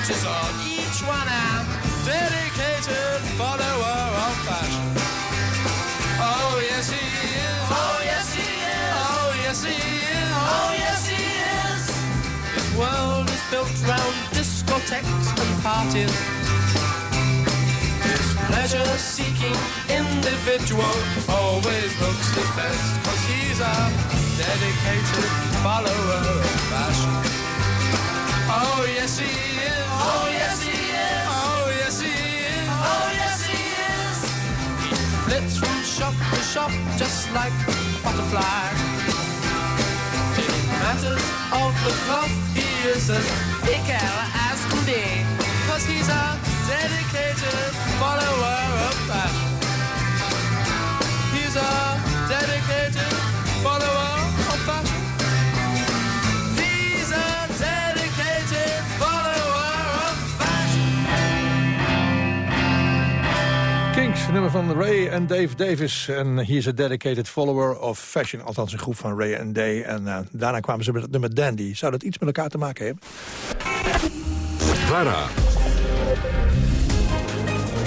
counters on each one am dedicated follower of fashion. Oh yes he is. Oh yes he is. Oh yes he is. Oh yes he is. His world is built round discotheques and parties. His pleasure-seeking individual always looks his best, cause he's a dedicated follower of fashion. Oh yes he is. Oh yes he is. Oh yes he is. Oh yes he is. He flits from shop to shop just like a butterfly. In matters of the cloth, he is as fickle as can be. Cause he's a dedicated follower of fashion. He's a dedicated follower nummer van Ray en Dave Davis. En hier is a dedicated follower of fashion. Althans een groep van Ray en Day. En eh, daarna kwamen ze met het nummer Dandy. Zou dat iets met elkaar te maken hebben? VARA.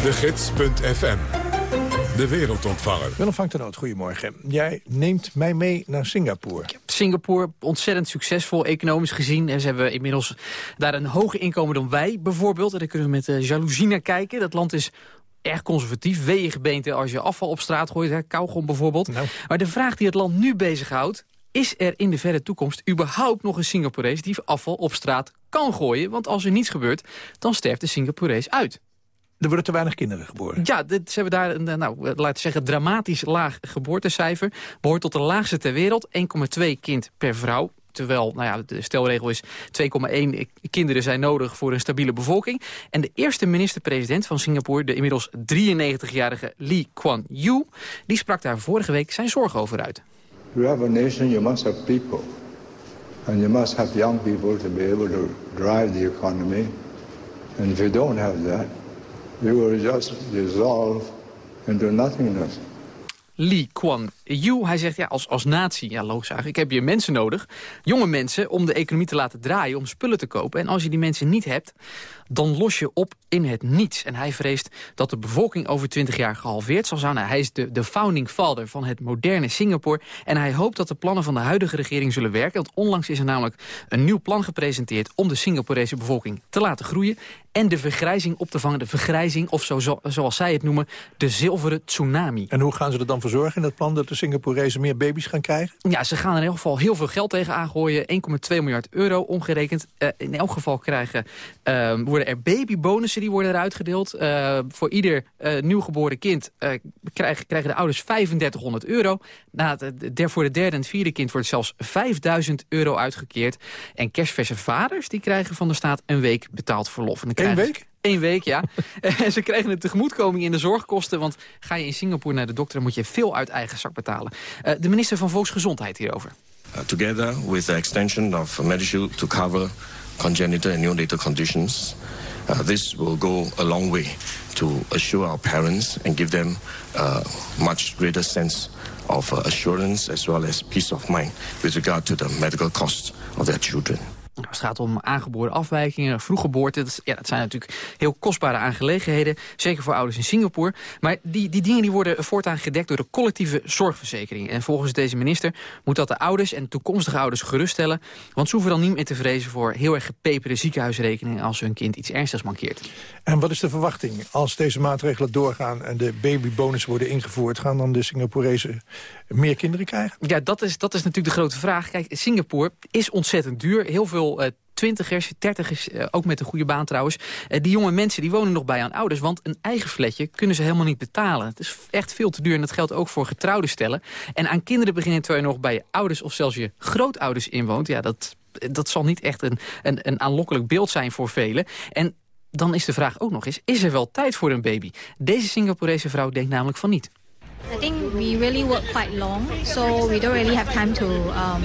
De Gids.fm. De wereldontvanger. Willem van Noot, goedemorgen. Jij neemt mij mee naar Singapore. Singapore, ontzettend succesvol economisch gezien. En ze hebben inmiddels daar een hoger inkomen dan wij bijvoorbeeld. En daar kunnen we met uh, jaloezie naar kijken. Dat land is erg conservatief, weeëngebeente als je afval op straat gooit. Hè, kauwgom bijvoorbeeld. Nou. Maar de vraag die het land nu bezighoudt... is er in de verre toekomst überhaupt nog een Singaporees... die afval op straat kan gooien? Want als er niets gebeurt, dan sterft de Singaporees uit. Er worden te weinig kinderen geboren. Ja, dit, ze hebben daar een, eh, nou, laten we zeggen, dramatisch laag geboortecijfer. Behoort tot de laagste ter wereld. 1,2 kind per vrouw. Terwijl nou ja, de stelregel is 2,1 kinderen zijn nodig voor een stabiele bevolking. En de eerste minister-president van Singapore, de inmiddels 93-jarige Lee Kuan Yew... die sprak daar vorige week zijn zorgen over uit. You have a nation, you must have people. And you must have young people to be able to drive the economy. And if you don't have that, you will just dissolve into nothingness. Lee Kuan Yew, hij zegt ja, als, als natie, ja logisch eigenlijk, heb je mensen nodig, jonge mensen, om de economie te laten draaien, om spullen te kopen. En als je die mensen niet hebt, dan los je op in het niets. En hij vreest dat de bevolking over 20 jaar gehalveerd zal zijn. Nou, hij is de, de founding father van het moderne Singapore. En hij hoopt dat de plannen van de huidige regering zullen werken. Want onlangs is er namelijk een nieuw plan gepresenteerd om de Singaporese bevolking te laten groeien. En de vergrijzing op te vangen. De vergrijzing, of zo, zo, zoals zij het noemen, de zilveren tsunami. En hoe gaan ze er dan voor zorgen in dat plan dat de Singaporezen meer baby's gaan krijgen? Ja, ze gaan in elk geval heel veel geld tegen aangooien. 1,2 miljard euro omgerekend. Uh, in elk geval krijgen, uh, worden er babybonussen die worden eruit gedeeld. Uh, voor ieder nieuwgeboren kind krijgen, krijgen de ouders 3500 euro. Na het, voor de derde en vierde kind wordt zelfs 5000 euro uitgekeerd. En kerstverse vaders die krijgen van de staat een week betaald verlof. En Eén week? Eén week, ja. en ze kregen een tegemoetkoming in de zorgkosten. Want ga je in Singapore naar de dokter, dan moet je veel uit eigen zak betalen. Uh, de minister van Volksgezondheid hierover. Uh, together with the extension of Medishield to cover congenital and neonatal conditions, uh, this will go a long way to assure our parents and give them a much greater sense of uh, assurance as well as peace of mind with regard to the medical costs of their children. Nou, het gaat om aangeboren afwijkingen, vroeggeboorte. Dat, ja, dat zijn natuurlijk heel kostbare aangelegenheden. Zeker voor ouders in Singapore. Maar die, die dingen die worden voortaan gedekt door de collectieve zorgverzekering. En volgens deze minister moet dat de ouders en toekomstige ouders geruststellen. Want ze hoeven dan niet meer te vrezen voor heel erg gepeperde ziekenhuisrekeningen... als hun kind iets ernstigs mankeert. En wat is de verwachting? Als deze maatregelen doorgaan en de babybonus worden ingevoerd... gaan dan de Singaporezen meer kinderen krijgen? Ja, dat is, dat is natuurlijk de grote vraag. Kijk, Singapore is ontzettend duur. Heel veel uh, twintigers, dertigers, uh, ook met een goede baan trouwens. Uh, die jonge mensen die wonen nog bij aan ouders. Want een eigen flatje kunnen ze helemaal niet betalen. Het is echt veel te duur en dat geldt ook voor getrouwde stellen. En aan kinderen beginnen terwijl je nog bij je ouders of zelfs je grootouders inwoont. Ja, dat, dat zal niet echt een, een, een aanlokkelijk beeld zijn voor velen. En dan is de vraag ook nog eens, is er wel tijd voor een baby? Deze Singaporese vrouw denkt namelijk van niet. I think we really work quite long, so we don't really have time to um,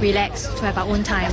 relax, to have our own time.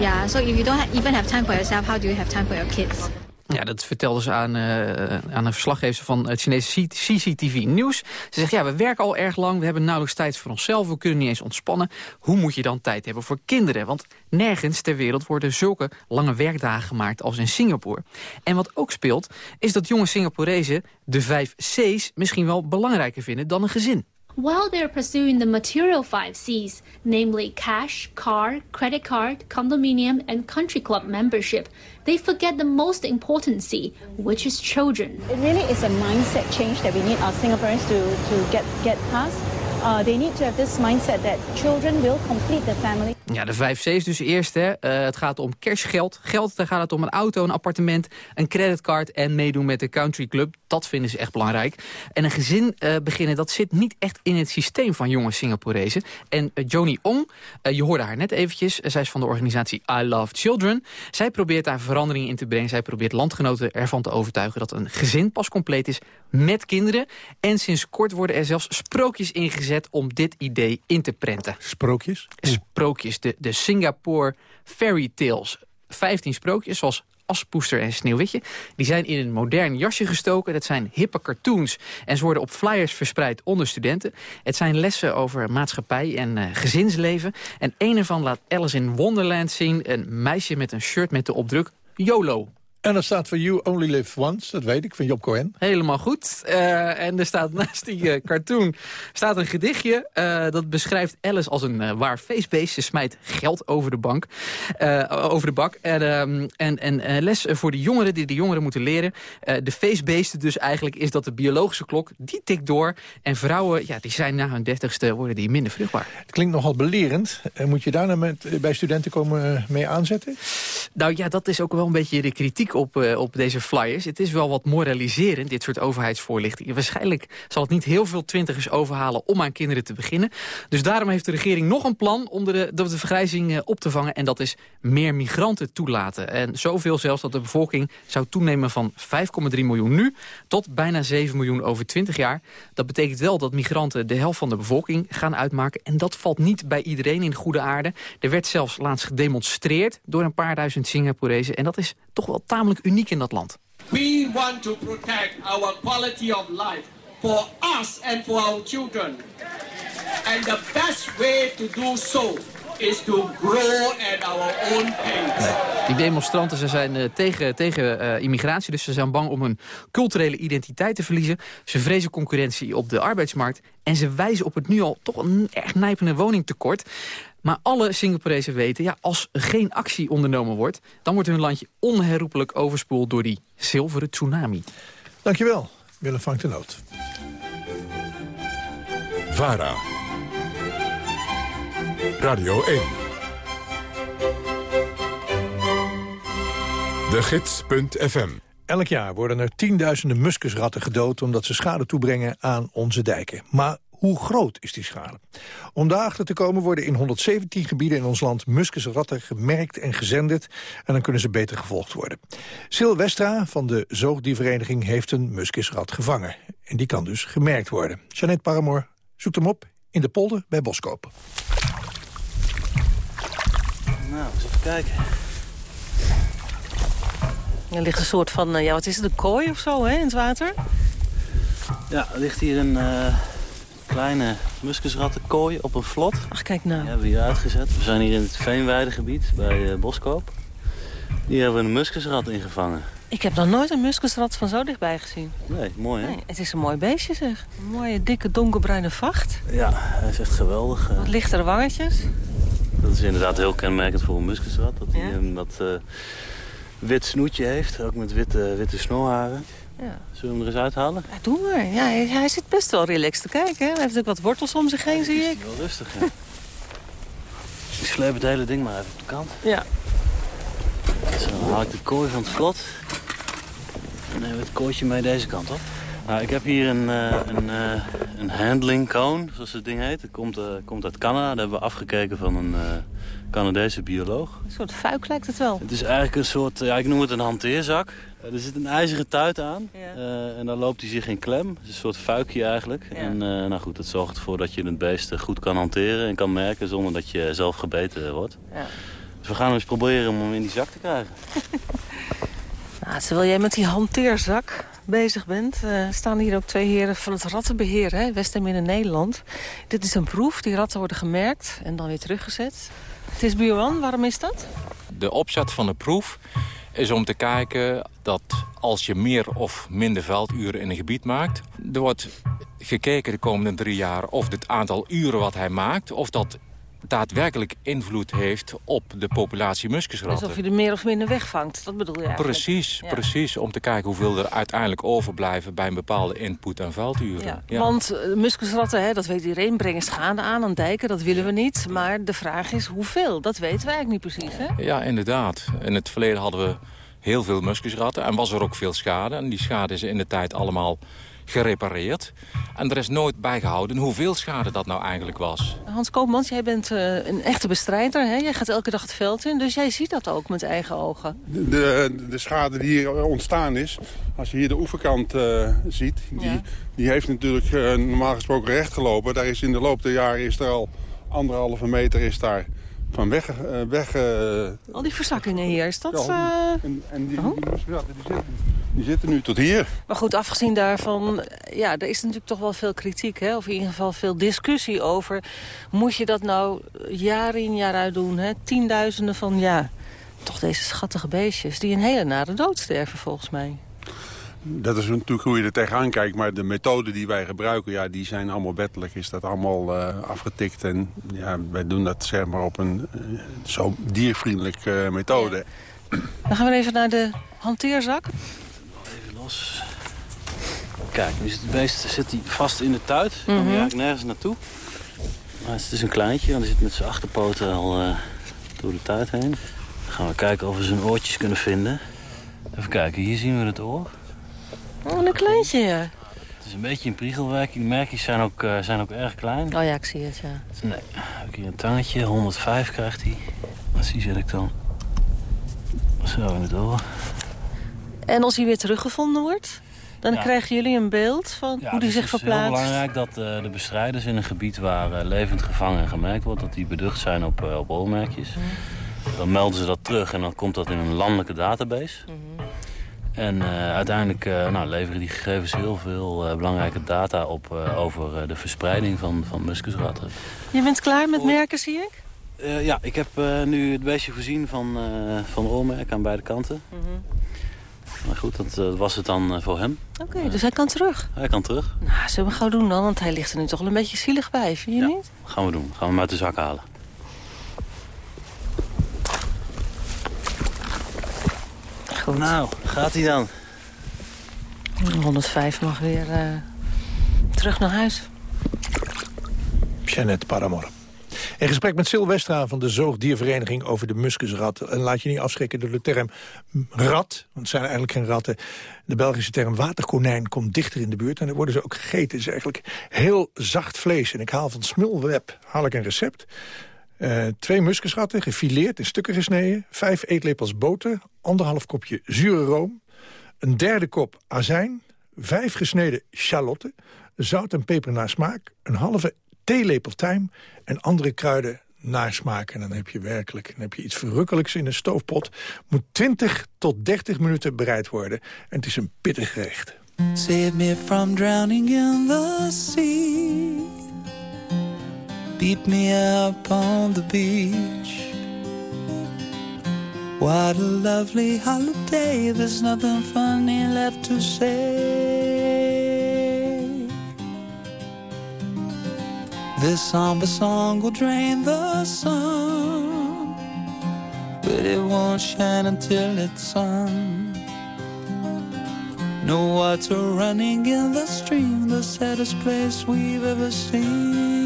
Yeah, so if you don't even have time for yourself, how do you have time for your kids? Ja, dat vertelde ze aan, uh, aan een verslaggever van het Chinese CCTV Nieuws. Ze zegt, ja, we werken al erg lang, we hebben nauwelijks tijd voor onszelf, we kunnen niet eens ontspannen. Hoe moet je dan tijd hebben voor kinderen? Want nergens ter wereld worden zulke lange werkdagen gemaakt als in Singapore. En wat ook speelt, is dat jonge Singaporezen de vijf C's misschien wel belangrijker vinden dan een gezin. While they're pursuing the material five C's, namely cash, car, credit card, condominium, and country club membership, they forget the most important C, which is children. It really is a mindset change that we need our Singaporeans to, to get, get past. Uh, they need to have this mindset that children will complete the family. Ja, de 5 C's dus eerst. Hè. Uh, het gaat om cashgeld. Geld, daar gaat het om een auto, een appartement, een creditcard en meedoen met de country club. Dat vinden ze echt belangrijk. En een gezin uh, beginnen, dat zit niet echt in het systeem van jonge Singaporezen. En uh, Joni Ong, je hoorde haar net eventjes, zij is van de organisatie I Love Children. Zij probeert daar verandering in te brengen. Zij probeert landgenoten ervan te overtuigen dat een gezin pas compleet is met kinderen. En sinds kort worden er zelfs sprookjes ingezet om dit idee in te prenten. Sprookjes? Sprookjes, de, de Singapore Fairy Tales. 15 sprookjes, zoals Aspoester en Sneeuwwitje. Die zijn in een modern jasje gestoken. Dat zijn hippe cartoons. En ze worden op flyers verspreid onder studenten. Het zijn lessen over maatschappij en uh, gezinsleven. En een ervan laat Alice in Wonderland zien. Een meisje met een shirt met de opdruk YOLO. En dat staat voor You Only Live Once, dat weet ik, van Job Cohen. Helemaal goed. Uh, en er staat naast die uh, cartoon staat een gedichtje. Uh, dat beschrijft Alice als een waar feestbeest. Ze smijt geld over de, bank, over de bak. En, ehm, en, en les voor de jongeren die de jongeren moeten leren. de feestbeesten dus eigenlijk is dat de biologische klok, die tikt door. En vrouwen, ja, die zijn na hun dertigste worden die minder vruchtbaar. Het klinkt nogal belerend. moet je daar nou met, bij studenten komen mee aanzetten? Nou ja, dat is ook wel een beetje de kritiek op, uh, op deze flyers. Het is wel wat moraliserend, dit soort overheidsvoorlichtingen. Waarschijnlijk zal het niet heel veel twintigers overhalen om aan kinderen te beginnen. Dus daarom heeft de regering nog een plan om de, de, de vergrijzing uh, op te vangen. En dat is meer migranten toelaten. En zoveel zelfs dat de bevolking zou toenemen van 5,3 miljoen nu... tot bijna 7 miljoen over 20 jaar. Dat betekent wel dat migranten de helft van de bevolking gaan uitmaken. En dat valt niet bij iedereen in goede aarde. Er werd zelfs laatst gedemonstreerd door een paar duizend Singaporezen. En dat is toch wel tamelijk uniek in dat land. We want to protect our quality of life for us and for our children. And the best way to do so is to grow at our own pace. Die demonstranten ze zijn uh, tegen, tegen uh, immigratie, dus ze zijn bang om hun culturele identiteit te verliezen. Ze vrezen concurrentie op de arbeidsmarkt. En ze wijzen op het nu al toch een echt nijpende woningtekort. Maar alle Singaporezen weten, ja, als geen actie ondernomen wordt... dan wordt hun landje onherroepelijk overspoeld door die zilveren tsunami. Dankjewel, Willem Frank de Noot. VARA. Radio 1. De Gids.fm. Elk jaar worden er tienduizenden muskusratten gedood... omdat ze schade toebrengen aan onze dijken. Maar hoe groot is die schade? Om daarachter te komen worden in 117 gebieden in ons land muskusratten gemerkt en gezenderd. En dan kunnen ze beter gevolgd worden. Sil Westra van de Zoogdiervereniging heeft een muskusrat gevangen. En die kan dus gemerkt worden. Jeannette Paramoor zoekt hem op in de polder bij Boskoop. Nou, eens even kijken. Er ligt een soort van, ja wat is het, een kooi of zo hè, in het water? Ja, er ligt hier een... Uh kleine muskusrattenkooi op een vlot. Ach, kijk nou. Die hebben we hier uitgezet. We zijn hier in het Veenweidegebied bij uh, Boskoop. Hier hebben we een muskusrat ingevangen. Ik heb nog nooit een muskusrat van zo dichtbij gezien. Nee, mooi hè? Nee, het is een mooi beestje zeg. Een mooie, dikke, donkerbruine vacht. Ja, hij is echt geweldig. Wat lichtere wangetjes. Dat is inderdaad heel kenmerkend voor een muskusrat. Dat hij ja? dat uh, wit snoetje heeft, ook met witte, witte snorharen. Ja. Zullen we hem er eens uithalen? Ja, doe maar. Ja, hij, hij zit best wel relaxed te kijken. Hè? Hij heeft ook wat wortels om zich heen, zie ik. Wel rustig, ja. ik sleep het hele ding maar even op de kant. Ja. Zo, dan haal ik de kooi van het vlot. En neem het kooitje mee deze kant op. Nou, ik heb hier een, uh, een, uh, een handling cone, zoals het ding heet. Het komt, uh, komt uit Canada. Dat hebben we afgekeken van een Canadese bioloog. Een soort fuik lijkt het wel. Het is eigenlijk een soort, ja, ik noem het een hanteerzak. er zit een ijzeren tuit aan ja. en dan loopt hij zich in klem. Het is een soort fuikje eigenlijk. Ja. En nou goed, dat zorgt ervoor dat je het beest goed kan hanteren en kan merken zonder dat je zelf gebeten wordt. Ja. Dus we gaan eens proberen om hem in die zak te krijgen. nou, terwijl jij met die hanteerzak bezig bent... Uh, staan hier ook twee heren van het rattenbeheer, hè, West- en Midden-Nederland. Dit is een proef, die ratten worden gemerkt en dan weer teruggezet. Het is Buurman, waarom is dat? De opzet van de proef is om te kijken dat als je meer of minder velduren in een gebied maakt... er wordt gekeken de komende drie jaar... of het aantal uren wat hij maakt... of dat daadwerkelijk invloed heeft op de populatie muskusratten. Dus of je er meer of minder wegvangt, dat bedoel je eigenlijk? Precies, Ja. precies. Om te kijken hoeveel er uiteindelijk overblijven... bij een bepaalde input- en vuilturen. Ja. Ja. Want eh, muskusratten, hè, dat weet iedereen, brengen schade aan aan dijken. Dat willen we niet. Maar de vraag is hoeveel? Dat weten we eigenlijk niet precies, hè? Ja, inderdaad. In het verleden hadden we heel veel muskusratten en was er ook veel schade. En die schade is in de tijd allemaal gerepareerd. En er is nooit bijgehouden hoeveel schade dat nou eigenlijk was. Hans Koopmans, jij bent eh, een echte bestrijder. Hè? Jij gaat elke dag het veld in, dus jij ziet dat ook met eigen ogen. De, de schade die hier ontstaan is, als je hier de oeverkant eh, ziet... Die, die heeft natuurlijk eh, normaal gesproken recht gelopen. Daar is in de loop der jaren is er al anderhalve meter is daar van weg... eh, weg eh, Al die verzakkingen hier, is dat... Ja, eh, en, en die, die muskusratten, die zitten, die zitten nu tot hier. Maar goed, afgezien daarvan, ja, er is natuurlijk toch wel veel kritiek, hè? of in ieder geval veel discussie over. Moet je dat nou jaar in jaar uit doen? Hè? Tienduizenden van, ja, toch deze schattige beestjes... die een hele nare dood sterven, volgens mij. Dat is natuurlijk hoe je er tegenaan kijkt. Maar de methoden die wij gebruiken, ja, die zijn allemaal wettelijk. Is dat allemaal eh, afgetikt. En ja, wij doen dat zeg maar op een eh, zo diervriendelijke eh, methode. Dan gaan we even naar de hanteerzak. Even los. Kijk, nu zit het beest zit hij vast in de tuit. Dan Mhm. kan hij eigenlijk nergens naartoe. Maar het is dus een kleintje, want hij zit met zijn achterpoten al eh, door de tuit heen. Dan gaan we kijken of we zijn oortjes kunnen vinden. Even kijken, hier zien we het oor. Oh, een kleintje, ja. Het is een beetje een priegelwerking. De merkjes zijn ook, eh, zijn ook erg klein. Oh ja, ik zie het, ja. Nee, ik hier een tangetje. 105 krijgt hij. Wat die zet ik dan zo in het oor. En als hij weer teruggevonden wordt, dan Ja. krijgen jullie een beeld van Ja, hoe die dus zich Het is heel verplaatst. belangrijk dat eh, de bestrijders in een gebied waar eh, levend gevangen en gemerkt wordt... dat die beducht zijn op, op oormerkjes. Dan melden ze dat terug en dan komt dat in een landelijke database. En eh, uiteindelijk eh, nou, leveren die gegevens heel veel eh, belangrijke data op... over de verspreiding van, van muskusratten. Je bent klaar met merken, zie ik? Ja, ik heb nu het beestje voorzien van, van oormerk aan beide kanten. Maar goed, dat was het dan voor hem. Oké, dus hij kan terug. Hij kan terug. Nou, zullen we gauw doen dan? Want hij ligt er nu toch wel een beetje zielig bij, vind je niet? Gaan we doen. Gaan we hem uit de zak halen. Goed. Nou, gaat hij dan? 105 mag weer eh, terug naar huis. Jeannette Paramor. In gesprek met Sil Westra van de Zoogdiervereniging over de muskusrat. En laat je niet afschrikken door de term rat, want het zijn eigenlijk geen ratten. De Belgische term waterkonijn komt dichter in de buurt. En dan worden ze ook gegeten. Het is eigenlijk heel zacht vlees. En ik haal van Smulweb haal ik een recept. Eh, twee muskusratten, gefileerd, in stukken gesneden. Vijf eetlepels boter, anderhalf kopje zure room. Een derde kop azijn. Vijf gesneden shalotten. Zout en peper naar smaak. Een halve theelepel tijm en andere kruiden naar smaak. En dan heb je werkelijk dan heb je iets verrukkelijks in een stoofpot. Moet 20 tot 30 minuten bereid worden. En het is een pittig gerecht. Save me from drowning in the sea. Beat me up on the beach. What a lovely holiday. There's nothing funny left to say. This somber song will drain the sun, but it won't shine until it's sung. No water running in the stream, the saddest place we've ever seen.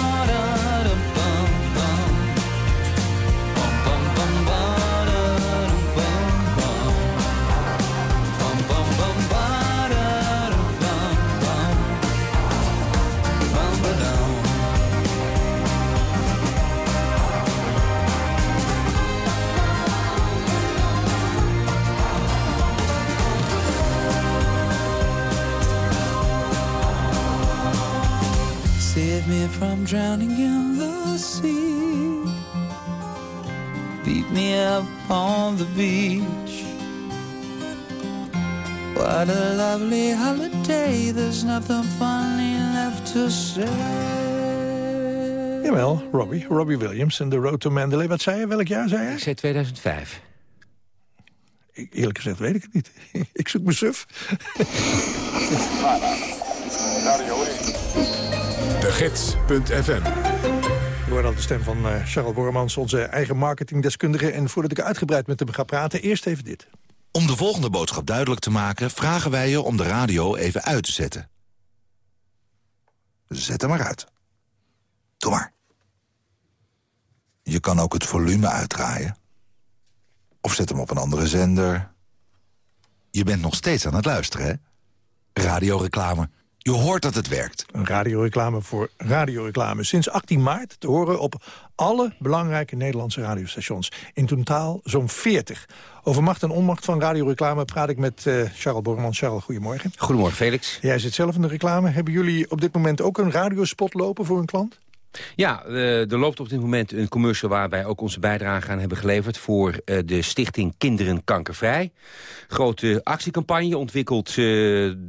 from drowning in the sea. Beat me up on the beach. What a lovely holiday. There's nothing funny left to say. Jawel, Robbie. Robbie Williams en The Road to Mandalay. Wat zei je? Welk jaar zei je? Ik zei 2005. Ik- Eerlijk gezegd weet ik het niet. ik zoek mijn suf. De Gids.fm. We horen al de stem van eh, Charles Borremans, onze eigen marketingdeskundige. En voordat ik uitgebreid met hem ga praten, eerst even dit. Om de volgende boodschap duidelijk te maken... vragen wij je om de radio even uit te zetten. Zet hem maar uit. Doe maar. Je kan ook het volume uitdraaien. Of zet hem op een andere zender. Je bent nog steeds aan het luisteren, hè? Radioreclame. Je hoort dat het werkt. Een radioreclame voor radioreclame. Sinds 18 maart te horen op alle belangrijke Nederlandse radiostations. In totaal zo'n 40. Over macht en onmacht van radioreclame praat ik met eh, Charles Borremans. Charles, goedemorgen. Goedemorgen, Felix. Jij zit zelf in de reclame. Hebben jullie op dit moment ook een radiospot lopen voor een klant? Ja, eh, er loopt op dit moment een commercial waar wij ook onze bijdrage aan hebben geleverd... voor eh, de stichting Kinderen Kankervrij. Grote actiecampagne ontwikkeld eh,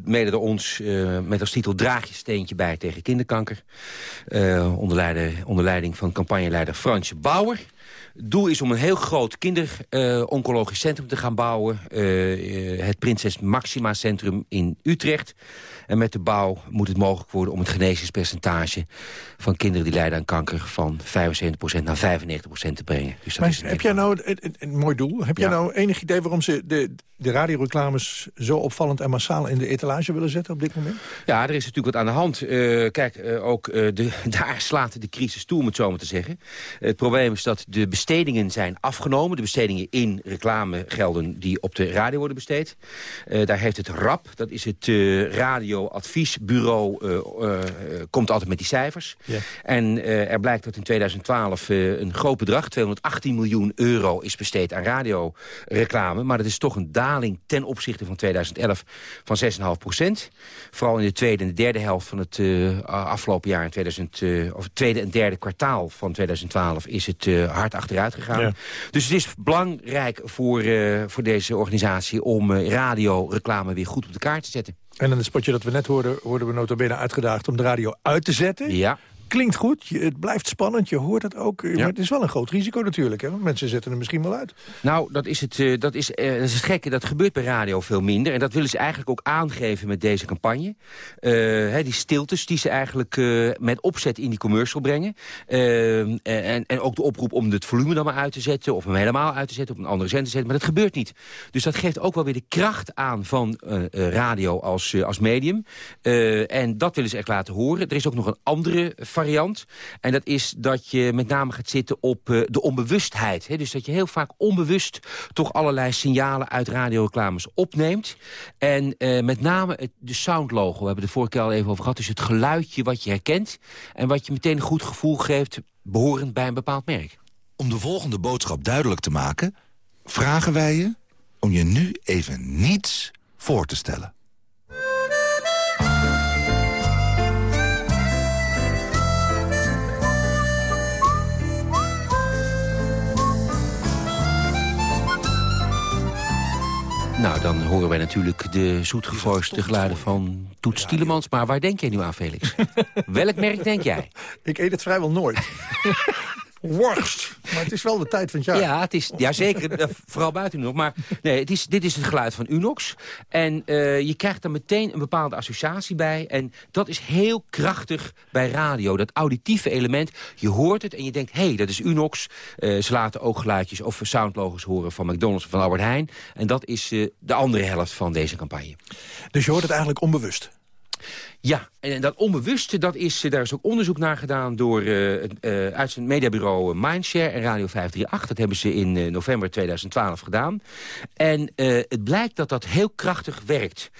mede door ons... met als titel Draag je steentje bij tegen kinderkanker. Onder, leiding, van campagneleider Fransje Bauer. Doel is om een heel groot kinderoncologisch centrum te gaan bouwen. Het Prinses Maxima Centrum in Utrecht. En met de bouw moet het mogelijk worden om het genezingspercentage... van kinderen die lijden aan kanker van 75% naar 95% te brengen. Dus dat Maar is heb jij nou, een, een- een mooi doel, heb jij nou enig idee waarom ze de, de radioreclames zo opvallend en massaal in de etalage willen zetten op dit moment? Ja, er is natuurlijk wat aan de hand. Eh, kijk, eh, ook eh, de, daar slaat de crisis toe, om het zo maar te zeggen. het probleem is dat de bestedingen zijn afgenomen. De bestedingen in reclamegelden die op de radio worden besteed. Daar heeft het RAP, dat is het eh, radioadviesbureau, eh, eh, eh, komt altijd met die cijfers. Ja. En er blijkt dat in 2012 eh, een groot bedrag, 218 miljoen euro, is besteed aan radioreclame. Maar dat is toch een daling ten opzichte van 2011 van 6,5 procent. Vooral in de tweede en de derde helft van het afgelopen jaar, in 2000, eh, of het tweede en derde kwartaal van 2012, is het hard achteruit gegaan. Ja. Dus het is belangrijk voor, voor deze organisatie om radioreclame weer goed op de kaart te zetten. En in het spotje dat we net hoorden, worden we nota bene uitgedaagd om de radio uit te zetten. Ja. Klinkt goed, je- het blijft spannend, je hoort het ook. Maar het is wel een groot risico natuurlijk, hè? want mensen zetten er misschien wel uit. Nou, dat is, het, eh, dat, is, eh, dat is het gekke. Dat gebeurt bij radio veel minder. En dat willen ze eigenlijk ook aangeven met deze campagne. Eh, hè, die stiltes die ze eigenlijk met opzet in die commercial brengen. En, en ook de oproep om het volume dan maar uit te zetten... of hem helemaal uit te zetten, op een andere zender te zetten. Maar dat gebeurt niet. Dus dat geeft ook wel weer de kracht aan van radio als, als medium. En dat willen ze echt laten horen. Er is ook nog een andere variant. En dat is dat je met name gaat zitten op eh, de onbewustheid. Hè? Dus dat je heel vaak onbewust toch allerlei signalen uit radioreclames opneemt. En eh, met name het, de soundlogo, we hebben de vorige keer al even over gehad. Dus het geluidje wat je herkent en wat je meteen een goed gevoel geeft... behorend bij een bepaald merk. Om de volgende boodschap duidelijk te maken... vragen wij je om je nu even niets voor te stellen. Nou, dan horen wij natuurlijk de zoetgevoiste geluiden van Toet Stielemans. Maar waar denk jij nu aan, Felix? Welk merk denk jij? Ik eet het vrijwel nooit. worst. Maar het is wel de tijd van het jaar. Ja, het is, ja zeker. eh, vooral buiten nog. Maar nee, het is, dit is het geluid van Unox. En eh, je krijgt er meteen een bepaalde associatie bij. En dat is heel krachtig bij radio. Dat auditieve element. Je hoort het en je denkt, hé, hey, dat is Unox. Eh, ze laten ook geluidjes of soundlogos horen van McDonald's of van Albert Heijn. En dat is eh, de andere helft van deze campagne. Dus je hoort het eigenlijk onbewust? Ja, en dat onbewuste, dat is, eh, daar is ook onderzoek naar gedaan... door uh, het uh, uitzend mediabureau Mindshare en Radio 538. Dat hebben ze in uh, november 2012 gedaan. En het blijkt dat dat heel krachtig werkt.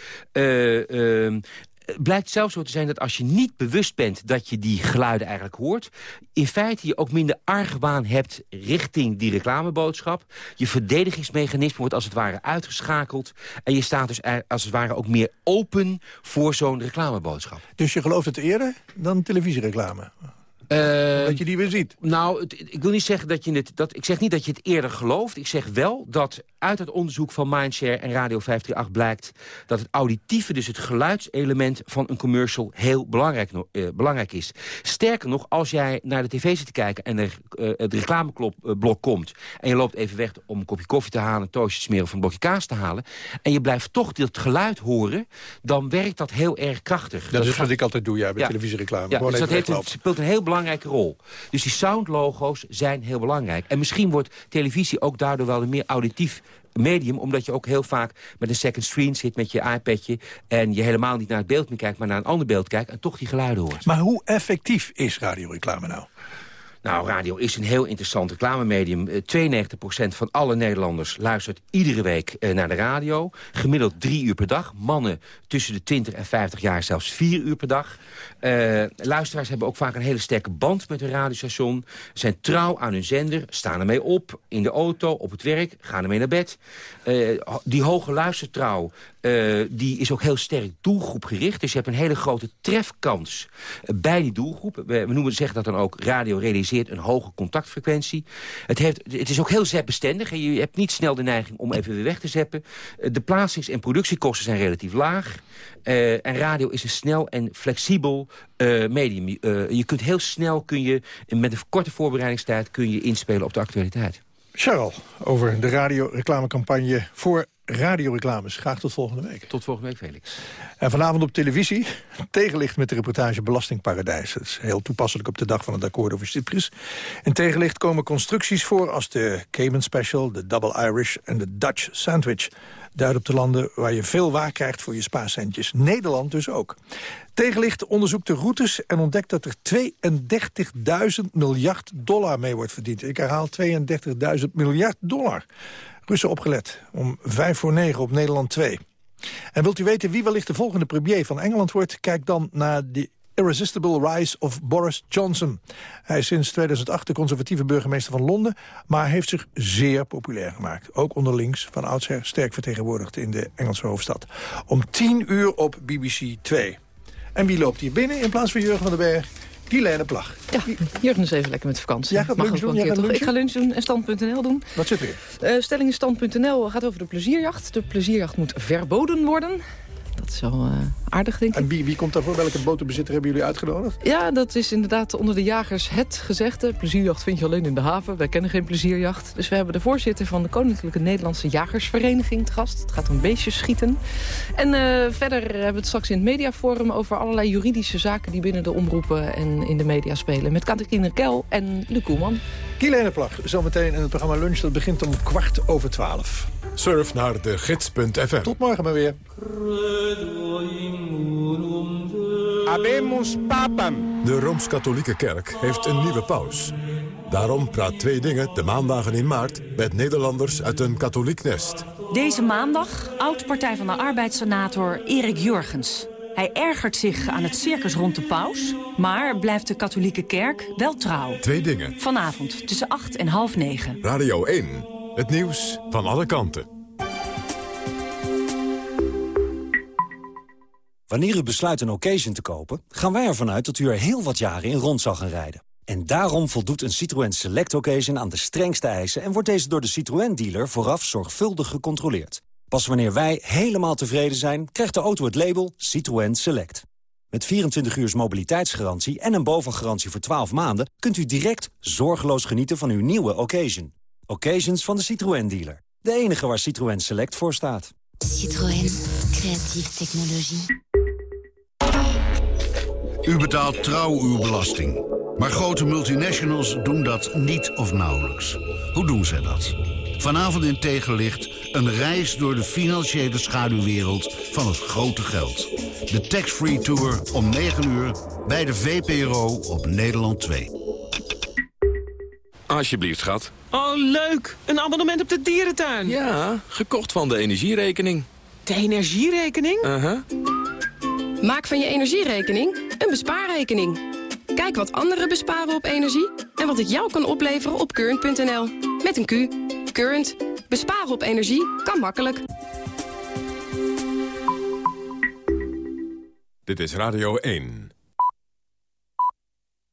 Ehm, blijkt zelfs zo te zijn dat als je niet bewust bent... dat je die geluiden eigenlijk hoort... in feite je ook minder argwaan hebt richting die reclameboodschap. Je verdedigingsmechanisme wordt als het ware uitgeschakeld... en je staat dus als het ware ook meer open voor zo'n reclameboodschap. Dus je gelooft het eerder dan televisiereclame? Uh, dat je die weer ziet. Nou, ik wil niet zeggen dat je het... Dat, ik zeg niet dat je het eerder gelooft. Ik zeg wel dat uit het onderzoek van Mindshare en Radio 538 blijkt... dat het auditieve, dus het geluidselement van een commercial... heel belangrijk, uh, belangrijk is. Sterker nog, als jij naar de tv zit te kijken... en er uh, het reclameblok komt... en je loopt even weg om een kopje koffie te halen... een toastje te smeren of een blokje kaas te halen... en je blijft toch dit geluid horen... dan werkt dat heel erg krachtig. Dat, dat is wat ik altijd doe, ja, bij ja. televisiereclame. Ja, dus dat heeft een, speelt een heel belangrijke rol. Dus die soundlogo's zijn heel belangrijk. En misschien wordt televisie ook daardoor wel een meer auditief medium, omdat je ook heel vaak met een second screen zit met je iPadje... en je helemaal niet naar het beeld meer kijkt, maar naar een ander beeld kijkt... en toch die geluiden hoort. Maar hoe effectief is radioreclame nou? Nou, radio is een heel interessant reclamemedium. 92% van alle Nederlanders luistert iedere week uh, naar de radio. Gemiddeld drie uur per dag. Mannen tussen de 20 en 50 jaar zelfs vier uur per dag. Uh, luisteraars hebben ook vaak een hele sterke band met hun radiostation. Zijn trouw aan hun zender, staan ermee op, in de auto, op het werk, gaan ermee naar bed. Uh, die hoge luistertrouw, die is ook heel sterk doelgroepgericht. Dus je hebt een hele grote trefkans bij die doelgroep. We, noemen, zeggen dat dan ook radio realiseert een hoge contactfrequentie. Het, heeft, het is ook heel zetbestendig. Je hebt niet snel de neiging om even weer weg te zeppen. De plaatsings- en productiekosten zijn relatief laag. Uh, en radio is een snel en flexibel medium. Je kunt heel snel, kun je, met een korte voorbereidingstijd... kun je inspelen op de actualiteit. Charles, over de radioreclamecampagne voor radioreclames. Graag tot volgende week. Tot volgende week, Felix. En vanavond op televisie, tegenlicht met de reportage Belastingparadijs. Dat is heel toepasselijk op de dag van het akkoord over Cyprus. In tegenlicht komen constructies voor als de Cayman Special, de Double Irish en de Dutch Sandwich. Duid op de landen waar je veel waar krijgt voor je spaarcentjes. Nederland dus ook. Tegenlicht onderzoekt de routes en ontdekt dat er 32.000 miljard dollar mee wordt verdiend. Ik herhaal 32.000 miljard dollar. Russen opgelet om 5 voor 9 op Nederland 2. En wilt u weten wie wellicht de volgende premier van Engeland wordt? Kijk dan naar de Irresistible Rise of Boris Johnson. Hij is sinds 2008 de conservatieve burgemeester van Londen... maar heeft zich zeer populair gemaakt. Ook onder links, van oudsher sterk vertegenwoordigd in de Engelse hoofdstad. Om 10 uur op BBC 2. En wie loopt hier binnen in plaats van Jurgen van den Berg? Kielijn Plag. Ja, Jurgen is even lekker met vakantie. Jij gaat Mag lunch doen? Jij gaat lunchen? Ik ga lunch doen en stand.nl doen. Wat zit erin? Uh, stelling stand.nl gaat over de plezierjacht. De plezierjacht moet verboden worden. Is wel uh, aardig, denk ik. En wie, wie komt daarvoor? Welke botenbezitter hebben jullie uitgenodigd? Ja, dat is inderdaad onder de jagers het gezegde. Plezierjacht vind je alleen in de haven. Wij kennen geen plezierjacht. Dus we hebben de voorzitter van de Koninklijke Nederlandse Jagersvereniging te gast. Het gaat om beestjes schieten. En uh, verder hebben we het straks in het mediaforum over allerlei juridische zaken... die binnen de omroepen en in de media spelen. Met Katrine Kel en Luc Koelman. Kielijn Plag, zometeen in het programma Lunch. Dat begint om kwart over twaalf. Surf naar de gids.fm. Tot morgen maar weer. Habemus papam. De Rooms-Katholieke Kerk heeft een nieuwe paus. Daarom praat Twee Dingen de maandagen in maart... met Nederlanders uit een katholiek nest. Deze maandag oud-partij van de arbeidssenator Erik Jurgens. Hij ergert zich aan het circus rond de paus... maar blijft de katholieke kerk wel trouw. Twee Dingen. Vanavond tussen 8 en half 9. Radio 1. Het nieuws van alle kanten. Wanneer u besluit een occasion te kopen, gaan wij ervan uit dat u er heel wat jaren in rond zal gaan rijden. En daarom voldoet een Citroën Select Occasion aan de strengste eisen... en wordt deze door de Citroën-dealer vooraf zorgvuldig gecontroleerd. Pas wanneer wij helemaal tevreden zijn, krijgt de auto het label Citroën Select. Met 24 uur mobiliteitsgarantie en een bovengarantie voor 12 maanden... kunt u direct zorgeloos genieten van uw nieuwe occasion. Occasions van de Citroën dealer. De enige waar Citroën Select voor staat. Citroën. Creatieve technologie. U betaalt trouw uw belasting. Maar grote multinationals doen dat niet of nauwelijks. Hoe doen zij dat? Vanavond in Tegenlicht een reis door de financiële schaduwwereld van het grote geld. De Tax-Free Tour om 9 uur bij de VPRO op Nederland 2. Alsjeblieft, schat. Oh, leuk! Een abonnement op de dierentuin. Ja, gekocht van de energierekening. De energierekening? Uh-huh. Maak van je energierekening een bespaarrekening. Kijk wat anderen besparen op energie en wat het jou kan opleveren op current.nl. Met een Q. Current. Besparen op energie kan makkelijk. Dit is Radio 1.